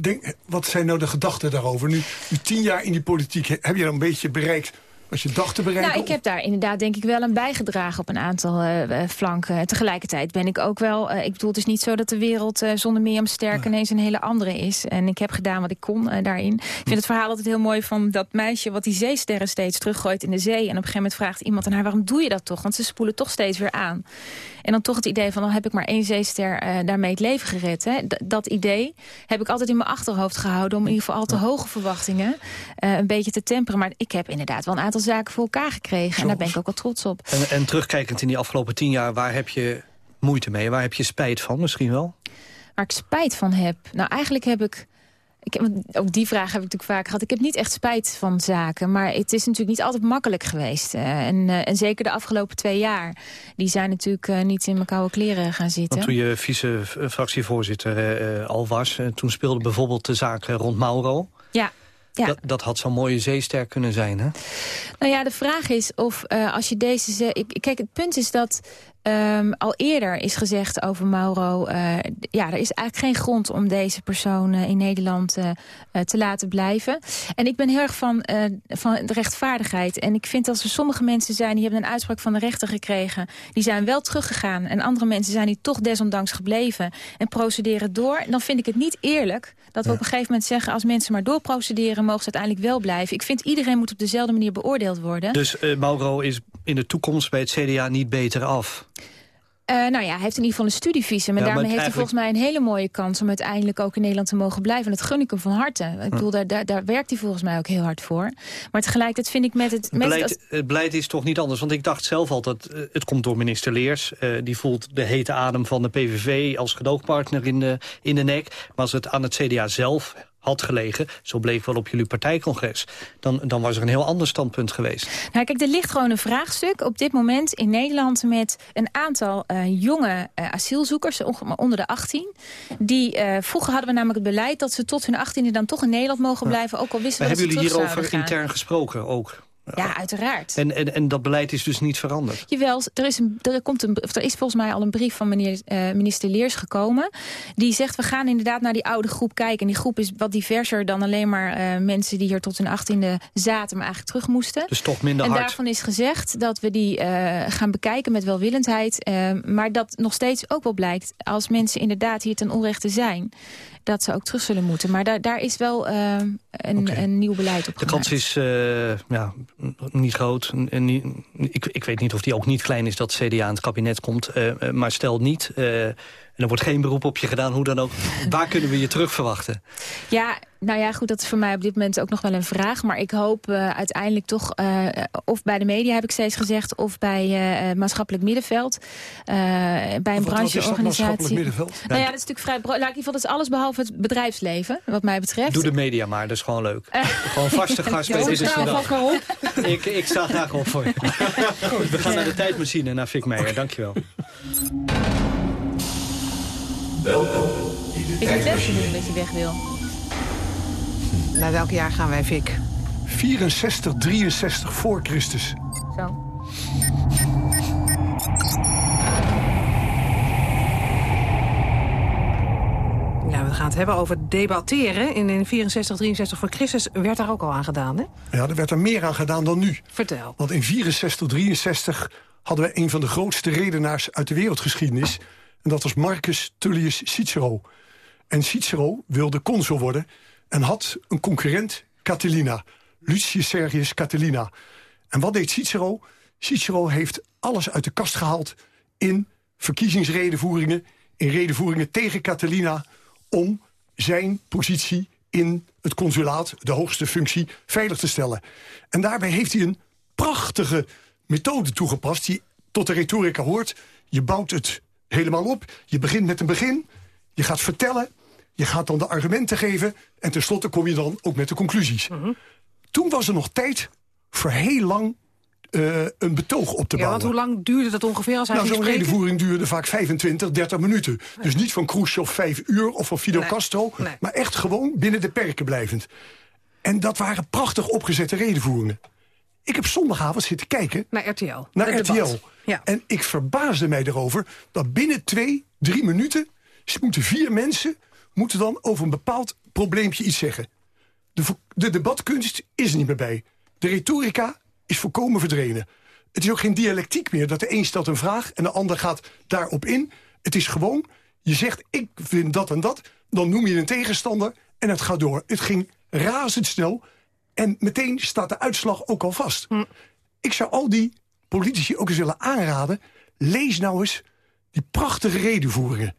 Denk, wat zijn nou de gedachten daarover? Nu, nu tien jaar in die politiek, heb je dan een beetje bereikt Als je dacht te bereiken? Nou, ik heb daar inderdaad denk ik wel een bijgedragen op een aantal uh, flanken. Tegelijkertijd ben ik ook wel... Uh, ik bedoel, het is niet zo dat de wereld uh, zonder Mirjam Sterk nee. ineens een hele andere is. En ik heb gedaan wat ik kon daarin. Ik vind het verhaal altijd heel mooi van dat meisje... wat die zeesterren steeds teruggooit in de zee. En op een gegeven moment vraagt iemand aan haar... waarom doe je dat toch? Want ze spoelen toch steeds weer aan. En dan toch het idee van, dan heb ik maar één zeester daarmee het leven gered. Hè? dat idee heb ik altijd in mijn achterhoofd gehouden... om in ieder geval al te hoge verwachtingen een beetje te temperen. Maar ik heb inderdaad wel een aantal zaken voor elkaar gekregen. En daar ben ik ook wel trots op. En, en terugkijkend in die afgelopen tien jaar, waar heb je moeite mee? Waar heb je spijt van misschien wel? Waar ik spijt van heb? Nou, eigenlijk heb ik... Ik heb, ook die vraag heb ik natuurlijk vaak gehad. Ik heb niet echt spijt van zaken. Maar het is natuurlijk niet altijd makkelijk geweest. En, uh, en zeker de afgelopen twee jaar. Die zijn natuurlijk uh, niet in mijn koude kleren gaan zitten. Want toen je vice-fractievoorzitter uh, al was... toen speelde bijvoorbeeld de zaak rond Mauro. Ja. Ja. Dat, dat had zo'n mooie zeester kunnen zijn, hè? Nou ja, de vraag is of uh, als je deze... Ik, kijk, het punt is dat um, al eerder is gezegd over Mauro... Uh, ja, er is eigenlijk geen grond om deze persoon uh, in Nederland te laten blijven. En ik ben heel erg van, van de rechtvaardigheid. En ik vind dat er sommige mensen zijn... die hebben een uitspraak van de rechter gekregen... die zijn wel teruggegaan. En andere mensen zijn die toch desondanks gebleven... en procederen door. Dan vind ik het niet eerlijk dat we ja. op een gegeven moment zeggen... als mensen maar doorprocederen, mogen ze uiteindelijk wel blijven. Ik vind iedereen moet op dezelfde manier beoordeeld worden. Dus Mauro is in de toekomst bij het CDA niet beter af? Uh, nou ja, hij heeft in ieder geval een studievisum. En ja, daarmee heeft eigenlijk... hij volgens mij een hele mooie kans... om uiteindelijk ook in Nederland te mogen blijven. En dat gun ik hem van harte. Ik bedoel, daar, daar, daar, werkt hij volgens mij ook heel hard voor. Maar tegelijkertijd vind ik met het... Met beleid, het, het beleid is toch niet anders? Want ik dacht zelf altijd, uh, het komt door minister Leers. Uh, die voelt de hete adem van de PVV als gedoogpartner in de, in de nek. Maar als het aan het CDA zelf had gelegen, zo bleek wel op jullie partijcongres... dan, dan was er een heel ander standpunt geweest. Nou, kijk, er ligt gewoon een vraagstuk op dit moment in Nederland... met een aantal uh, jonge uh, asielzoekers, onder de 18. Die, uh, vroeger hadden we namelijk het beleid dat ze tot hun 18e dan toch in Nederland mogen blijven... ook al wisten maar we hebben dat jullie hierover intern gesproken ook? Ja, uiteraard. En, en, en dat beleid is dus niet veranderd? Jawel, er is, een, er komt een, er is volgens mij al een brief van meneer, uh, minister Leers gekomen. Die zegt, we gaan inderdaad naar die oude groep kijken. En die groep is wat diverser dan alleen maar uh, mensen die hier tot hun achttiende zaten... maar eigenlijk terug moesten. Dus toch minder en hard. En daarvan is gezegd dat we die uh, gaan bekijken met welwillendheid. maar dat nog steeds ook wel blijkt, als mensen inderdaad hier ten onrechte zijn dat ze ook terug zullen moeten. Maar daar, daar is wel uh, een, okay. een nieuw beleid op De kans is uh, ja, niet groot. Ik, ik weet niet of die ook niet klein is dat CDA in het kabinet komt. Uh, maar stel niet, er wordt geen beroep op je gedaan, hoe dan ook. Waar kunnen we je terug verwachten? Ja, nou ja, goed, dat is voor mij op dit moment ook nog wel een vraag. Maar ik hoop uh, uiteindelijk toch, uh, of bij de media heb ik steeds gezegd... of bij uh, maatschappelijk middenveld, bij een brancheorganisatie. middenveld? Nou ja, dat is natuurlijk vrij... Laat ik in ieder geval, dat is alles behalve het bedrijfsleven, wat mij betreft. Doe de media maar, dat is gewoon leuk. gewoon vaste (laughs) gast bij Dit is de Dag. Ik, ik sta graag op voor je. (laughs) Goed, we gaan naar de tijdmachine, naar Fik Meijer. Dankjewel. Welkom in de tijdmachine. Dat je weg wil. Naar welk jaar gaan wij, Fik? 64, 63 voor Christus. Zo. Nou, we gaan het hebben over debatteren. In, in 64, 63 voor Christus werd daar ook al aan gedaan, hè? Ja, er werd er meer aan gedaan dan nu. Vertel. Want in 64, 63 hadden we een van de grootste redenaars uit de wereldgeschiedenis. En dat was Marcus Tullius Cicero. En Cicero wilde consul worden en had een concurrent, Catilina. Lucius Sergius Catilina. En wat deed Cicero? Cicero heeft alles uit de kast gehaald in verkiezingsredenvoeringen... in redenvoeringen tegen Catilina om zijn positie in het consulaat... de hoogste functie, veilig te stellen. En daarbij heeft hij een prachtige methode toegepast... die tot de retorica hoort. Je bouwt het helemaal op. Je begint met een begin. Je gaat vertellen. Je gaat dan de argumenten geven. En tenslotte kom je dan ook met de conclusies. Mhm. Toen was er nog tijd voor heel lang uh, een betoog op te Ja, bouwen. want hoe lang duurde dat ongeveer als hij Nou, zo'n redenvoering duurde vaak 25, 30 minuten. Dus niet van Khrushchev vijf uur of van Fidel Nee, Castro... nee. maar echt gewoon binnen de perken blijvend. En dat waren prachtig opgezette redenvoeringen. Ik heb zondagavond zitten kijken Naar RTL. naar RTL. Ja. En ik verbaasde mij erover dat binnen twee, drie minuten... moeten vier mensen moeten dan over een bepaald probleempje iets zeggen. De, de debatkunst is er niet meer bij. De retorica is volkomen verdwenen. Het is ook geen dialectiek meer dat de een stelt een vraag... en de ander gaat daarop in. Het is gewoon, je zegt ik vind dat en dat... dan noem je een tegenstander en het gaat door. Het ging razendsnel en meteen staat de uitslag ook al vast. Hm. Ik zou al die politici ook eens willen aanraden... lees nou eens die prachtige redenvoeringen.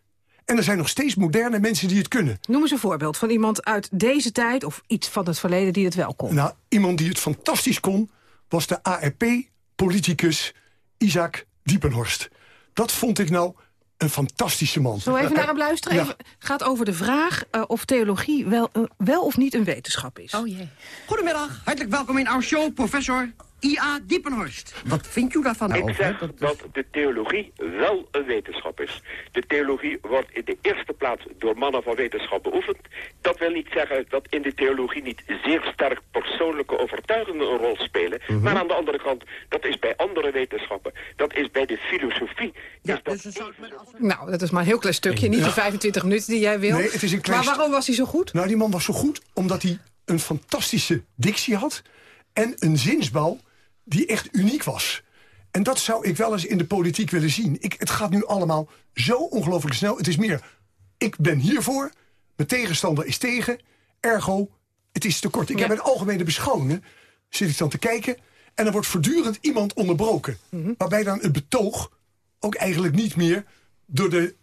En er zijn nog steeds moderne mensen die het kunnen. Noem eens een voorbeeld van iemand uit deze tijd... of iets van het verleden die het wel kon. Nou, iemand die het fantastisch kon... was de ARP-politicus Isaac Diepenhorst. Dat vond ik nou een fantastische man. Zo even naar hem luisteren. Ja. Even, gaat over de vraag eh, of theologie wel, eh, wel of niet een wetenschap is. Oh jee. Goedemiddag, hartelijk welkom in our show, professor I.A. Diepenhorst. Wat vindt u daarvan? Ik zeg dat de theologie wel een wetenschap is. De theologie wordt in de eerste plaats door mannen van wetenschap beoefend. Dat wil niet zeggen dat in de theologie niet zeer sterk persoonlijke overtuigingen een rol spelen. Mhm. Maar aan de andere kant, dat is bij andere wetenschappen. Dat is bij de filosofie. Ja, is dus dat Nou, dat is maar een heel klein stukje. Niet de 25 minuten die jij wil. Nee, het is een klein maar waarom was hij zo goed? Nou, die man was zo goed omdat hij een fantastische dictie had... en een zinsbouw die echt uniek was. En dat zou ik wel eens in de politiek willen zien. Ik, het gaat nu allemaal zo ongelooflijk snel. Het is meer, ik ben hiervoor, mijn tegenstander is tegen... ergo, het is te kort. Ik heb een algemene beschouwingen, zit ik dan te kijken... en er wordt voortdurend iemand onderbroken. Mhm. Waarbij dan het betoog ook eigenlijk niet meer... door de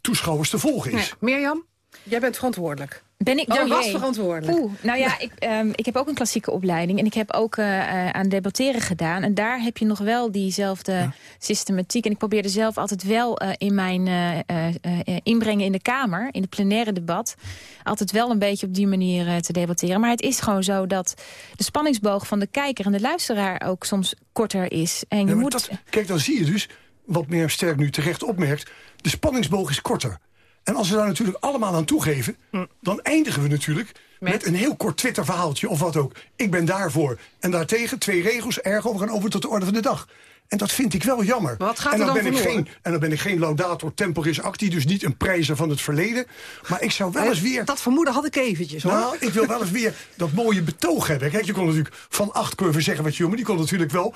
toeschouwers te volgen is. Nee, Mirjam, jij bent verantwoordelijk. Ben ik, oh was jee. verantwoordelijk. Oeh, nou ja, ik, ehm, ik heb ook een klassieke opleiding. En ik heb ook eh, eh, aan debatteren gedaan. En daar heb je nog wel diezelfde systematiek. En ik probeerde zelf altijd wel eh, in mijn eh, eh, eh, inbrengen in de Kamer... in het plenaire debat... altijd wel een beetje op die manier eh, te debatteren. Maar het is gewoon zo dat de spanningsboog van de kijker... en de luisteraar ook soms korter is. En je Ja, moet... dat- kijk, dan zie je dus, wat meer sterk nu terecht opmerkt... de spanningsboog is korter. En als we daar natuurlijk allemaal aan toegeven... dan eindigen we natuurlijk met, een heel kort Twitter-verhaaltje of wat ook. Ik ben daarvoor. En daartegen twee regels, ergo, we gaan over tot de orde van de dag. En dat vind ik wel jammer. wat gaat en er dan, dan ben ik geen, En dan ben ik geen laudator temporis acti, dus niet een prijzer van het verleden. Maar ik zou wel eens weer... Dat vermoeden had ik eventjes, hoor. Nou, ik wil wel eens weer dat mooie betoog hebben. Kijk, je kon natuurlijk van acht curven zeggen wat je wil... maar die kon natuurlijk wel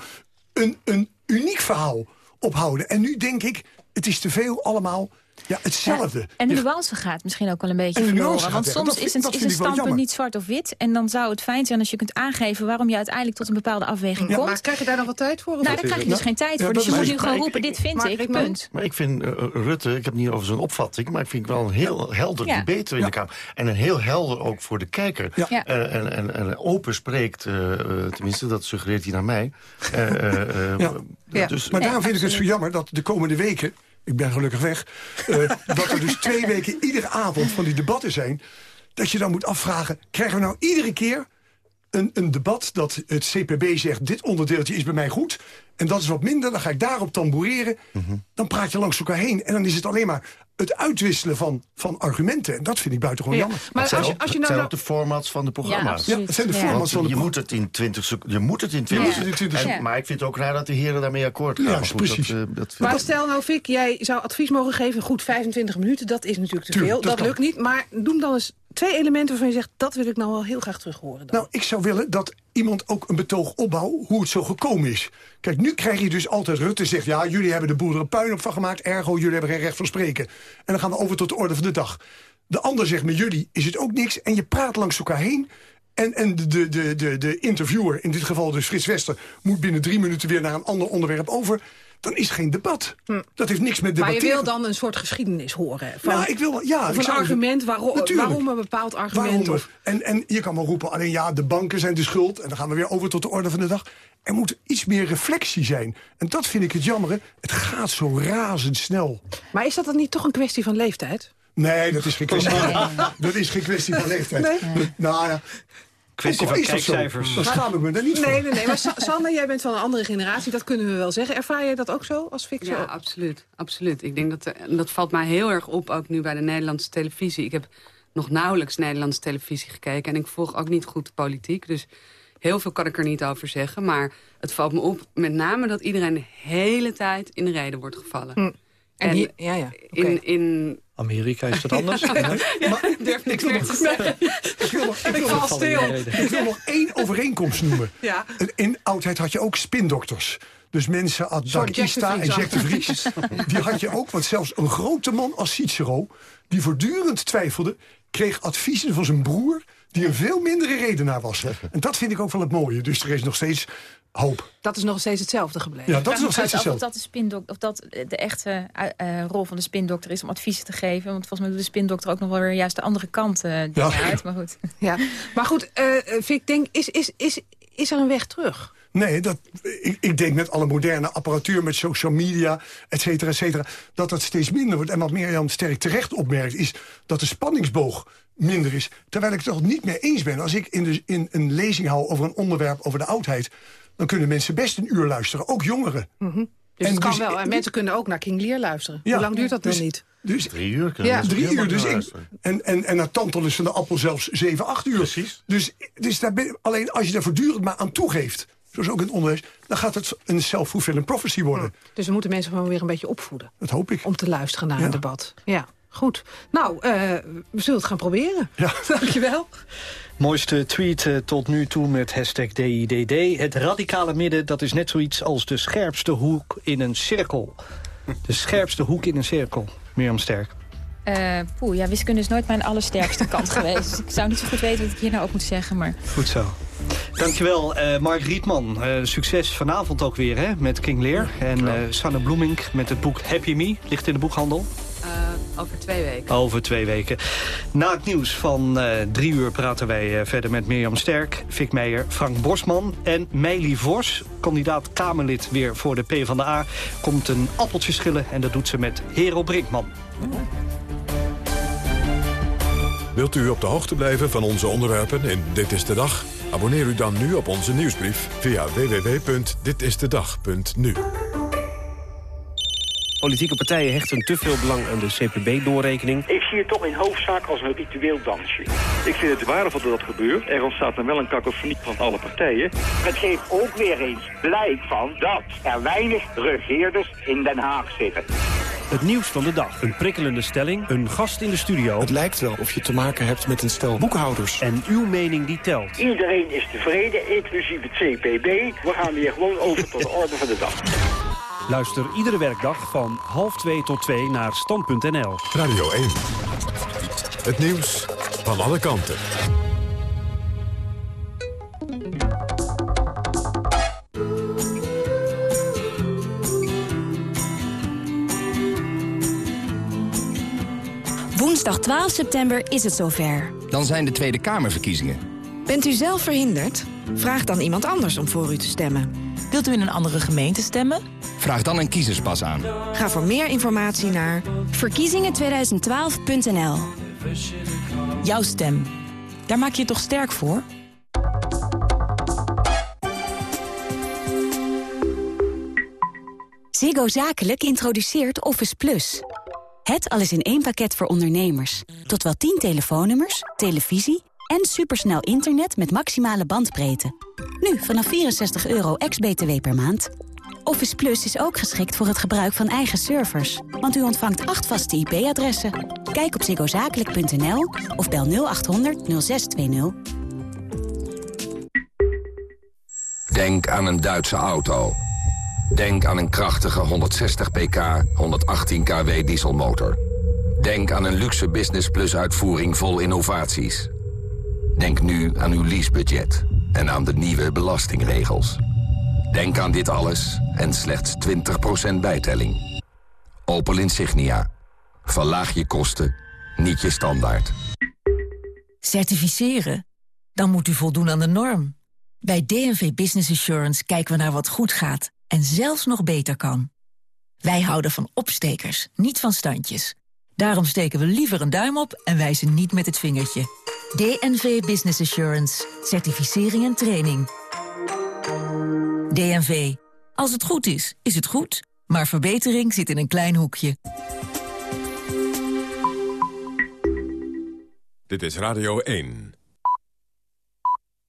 een, een uniek verhaal ophouden. En nu denk ik, het is te veel allemaal ja, hetzelfde. Ja, en de Je- nuance gaat misschien ook wel een beetje En verloren. Want soms Dat is een, is een standpunt niet zwart of wit. En dan zou het fijn zijn als je kunt aangeven... waarom je uiteindelijk tot een bepaalde afweging Ja, komt. maar krijg je daar nog wat tijd voor? of Nou, daar krijg je dus geen tijd voor. dat Dus je moet nu maar gewoon ik- roepen, dit vind maar ik, ik- punt. Maar ik vind eh, Rutte, ik heb het niet over zijn opvatting... maar ik vind wel een heel helder Ja. debater in de Kamer. En een heel helder ook voor de kijker. Ja. Eh, en, en, en open spreekt, eh, eh, tenminste, dat suggereert hij naar mij. Eh, eh, eh. Dus, Maar daarom vind ik het zo jammer dat de komende weken... ik ben gelukkig weg... eh, (laughs) dat er dus twee weken iedere avond van die debatten zijn... dat je dan moet afvragen... krijgen we nou iedere keer een, een debat dat het CPB zegt... dit onderdeeltje is bij mij goed en dat is wat minder... dan ga ik daarop tamboureren. Dan praat je langs elkaar heen en dan is het alleen maar... het uitwisselen van, van argumenten. En dat vind ik buitengewoon Ja. jammer. Maar het zijn, als je, ook, als je nou... zijn ook de formats van de programma's. Ja, zijn de formats van de je moet het in 20 seconden. Je moet het in 20 Ja. seconden. Ja. En- Maar ik vind het ook raar dat de heren daarmee akkoord gaan. Ja, Maar goed, precies. Dat, eh, dat Maar stel nou, Fik, jij zou advies mogen geven. Goed, 25 minuten, dat is natuurlijk te veel. dat Dat, lukt niet. Maar noem dan eens twee elementen waarvan je zegt... dat wil ik nou wel heel graag terug horen. Dan. Nou, ik zou willen dat iemand ook een betoog opbouwt hoe het zo gekomen is. Kijk, nu krijg je dus altijd Rutte zegt... ja, jullie hebben de boel er een puin op van gemaakt... ergo, jullie hebben geen recht van spreken. En dan gaan we over tot de orde van de dag. De ander zegt, met jullie is het ook niks. En je praat langs elkaar heen. En, en de, de, de, de interviewer, in dit geval dus Frits Wester... moet binnen drie minuten weer naar een ander onderwerp over. Dan is geen debat. Dat heeft niks met Hm. maar je debatteren. wil dan een soort geschiedenis horen. Van, Nou, ik wil, ja, of ik een zou- argument waarom, waarom een bepaald argument. Of, En, en je kan wel roepen, alleen ja, de banken zijn de schuld... en dan gaan we weer over tot de orde van de dag. Er moet iets meer reflectie zijn. En dat vind ik het jammere. Het gaat zo razendsnel. maar is dat dan niet toch een kwestie van leeftijd? Nee, dat is geen kwestie, (laughs) dat is geen kwestie van leeftijd. Nou ja, Kwestie van dat kijkcijfers. Dan schaam ik me daar niet Nee, voor. nee, nee. Maar Sa- Sander, jij bent van een andere generatie. Dat kunnen we wel zeggen. Ervaar jij dat ook zo als Fik? Ja, absoluut. absoluut. Ik denk dat, en dat valt mij heel erg op, ook nu bij de Nederlandse televisie. Ik heb nog nauwelijks Nederlandse televisie gekeken... en ik volg ook niet goed de politiek, dus heel veel kan ik er niet over zeggen. Maar het valt me op met name dat iedereen de hele tijd in de reden wordt gevallen. Hm. En, ja, ja. in, in Amerika is dat (laughs) anders. ja. maar, durf niks meer te zeggen. (laughs) Ik wil nog, ik wil nog, stil. Ik wil nog één overeenkomst noemen. (laughs) Ja. In oudheid had je ook spindokters. Dus mensen als Darkista en Jack de Vries. die had je ook, want zelfs een grote man als Cicero... die voortdurend twijfelde, kreeg adviezen van zijn broer... die een veel mindere redenaar was. En dat vind ik ook wel het mooie. Dus er is nog steeds hoop. Dat is nog steeds hetzelfde gebleven. Ja, dat is nog steeds hetzelfde. Of dat, de spindok of dat de echte uh, rol van de spindokter is om adviezen te geven. Want volgens mij doet de spindokter ook nog wel weer juist de andere kant uh, ja. uit. Maar goed, ja. maar goed uh, Vic, denk, is, is, is, is er een weg terug? Nee, dat, ik, ik, denk met alle moderne apparatuur, met social media, et cetera, et cetera... dat dat steeds minder wordt. En wat Mirjam sterk terecht opmerkt, is dat de spanningsboog minder is. Terwijl ik het toch niet meer eens ben. Als ik in, de, in een lezing hou over een onderwerp over de oudheid dan kunnen mensen best een uur luisteren, ook jongeren. Mm -hmm. Dus en het kan dus, wel. En mensen kunnen ook naar King Lear luisteren. Hoe lang duurt dat dus, dan niet? Dus, drie uur kunnen ja. Drie uur. Dus ik, en, en, en naar Tantalus van de Appel zelfs zeven, acht uur. Precies. Dus, dus daar ben, alleen als je daar voortdurend maar aan toegeeft... zoals ook in het onderwijs... dan gaat het een self-fulfilling prophecy worden. Dus we moeten mensen gewoon weer een beetje opvoeden. Dat hoop ik. Om te luisteren naar ja. een debat. Ja, goed. Nou, uh, we zullen het gaan proberen. Ja. (laughs) Dankjewel. Mooiste tweet uh, tot nu toe met hashtag DIDD. Het radicale midden, dat is net zoiets als de scherpste hoek in een cirkel. De scherpste hoek in een cirkel. Mirjam Sterk. Uh, poeh, ja, wiskunde is nooit mijn allersterkste kant (laughs) geweest. Ik zou niet zo goed weten wat ik hier nou ook moet zeggen. Maar... Goed zo. Dankjewel, uh, Mark Rietman. Uh, succes vanavond ook weer hè, met King Lear. En uh, Sanne Bloemink met het boek Happy Me. Ligt in de boekhandel. Over twee weken. Over twee weken. Na het nieuws van drie uur praten wij verder met Mirjam Sterk, Vic Meijer, Frank Bosman en Meili Vos. Kandidaat Kamerlid weer voor de PvdA. Komt een appeltje schillen en dat doet ze met Hero Brinkman. Wilt u op de hoogte blijven van onze onderwerpen in Dit is de Dag? Abonneer u dan nu op onze nieuwsbrief via www.ditistedag.nu. Politieke partijen hechten te veel belang aan de CPB-doorrekening. Ik zie het toch in hoofdzaak als een ritueel dansje. Ik vind het waardevol dat dat gebeurt. Er ontstaat dan wel een kakofonie van alle partijen. Het geeft ook weer eens blijk van dat er weinig regeerders in Den Haag zitten. Het nieuws van de dag. Een prikkelende stelling. Een gast in de studio. Het lijkt wel of je te maken hebt met een stel boekhouders. En uw mening die telt. Iedereen is tevreden, inclusief het CPB. We gaan weer gewoon over tot de orde van de dag. Luister iedere werkdag van half 2 tot 2 naar stand.nl. Radio 1. Het nieuws van alle kanten. Woensdag 12 september is het zover. Dan zijn de Tweede Kamerverkiezingen. Bent u zelf verhinderd? Vraag dan iemand anders om voor u te stemmen. Wilt u in een andere gemeente stemmen? Vraag dan een kiezerspas aan. Ga voor meer informatie naar verkiezingen2012.nl. Jouw stem. Daar maak je je toch sterk voor? Ziggo Zakelijk introduceert Office Plus. Het alles in één pakket voor ondernemers. Tot wel 10 telefoonnummers, televisie en supersnel internet met maximale bandbreedte. Nu vanaf 64 euro ex-BTW per maand. Office Plus is ook geschikt voor het gebruik van eigen servers. Want u ontvangt acht vaste IP-adressen. Kijk op ziggozakelijk.nl of bel 0800 0620. Denk aan een Duitse auto. Denk aan een krachtige 160 pk, 118 kW dieselmotor. Denk aan een luxe Business Plus uitvoering vol innovaties. Denk nu aan uw leasebudget en aan de nieuwe belastingregels. Denk aan dit alles en slechts 20% bijtelling. Opel Insignia. Verlaag je kosten, niet je standaard. Certificeren? Dan moet u voldoen aan de norm. Bij DNV Business Assurance kijken we naar wat goed gaat en zelfs nog beter kan. Wij houden van opstekers, niet van standjes. Daarom steken we liever een duim op en wijzen niet met het vingertje. DNV Business Assurance. Certificering en training. DNV. Als het goed is, is het goed. Maar verbetering zit in een klein hoekje. Dit is Radio 1.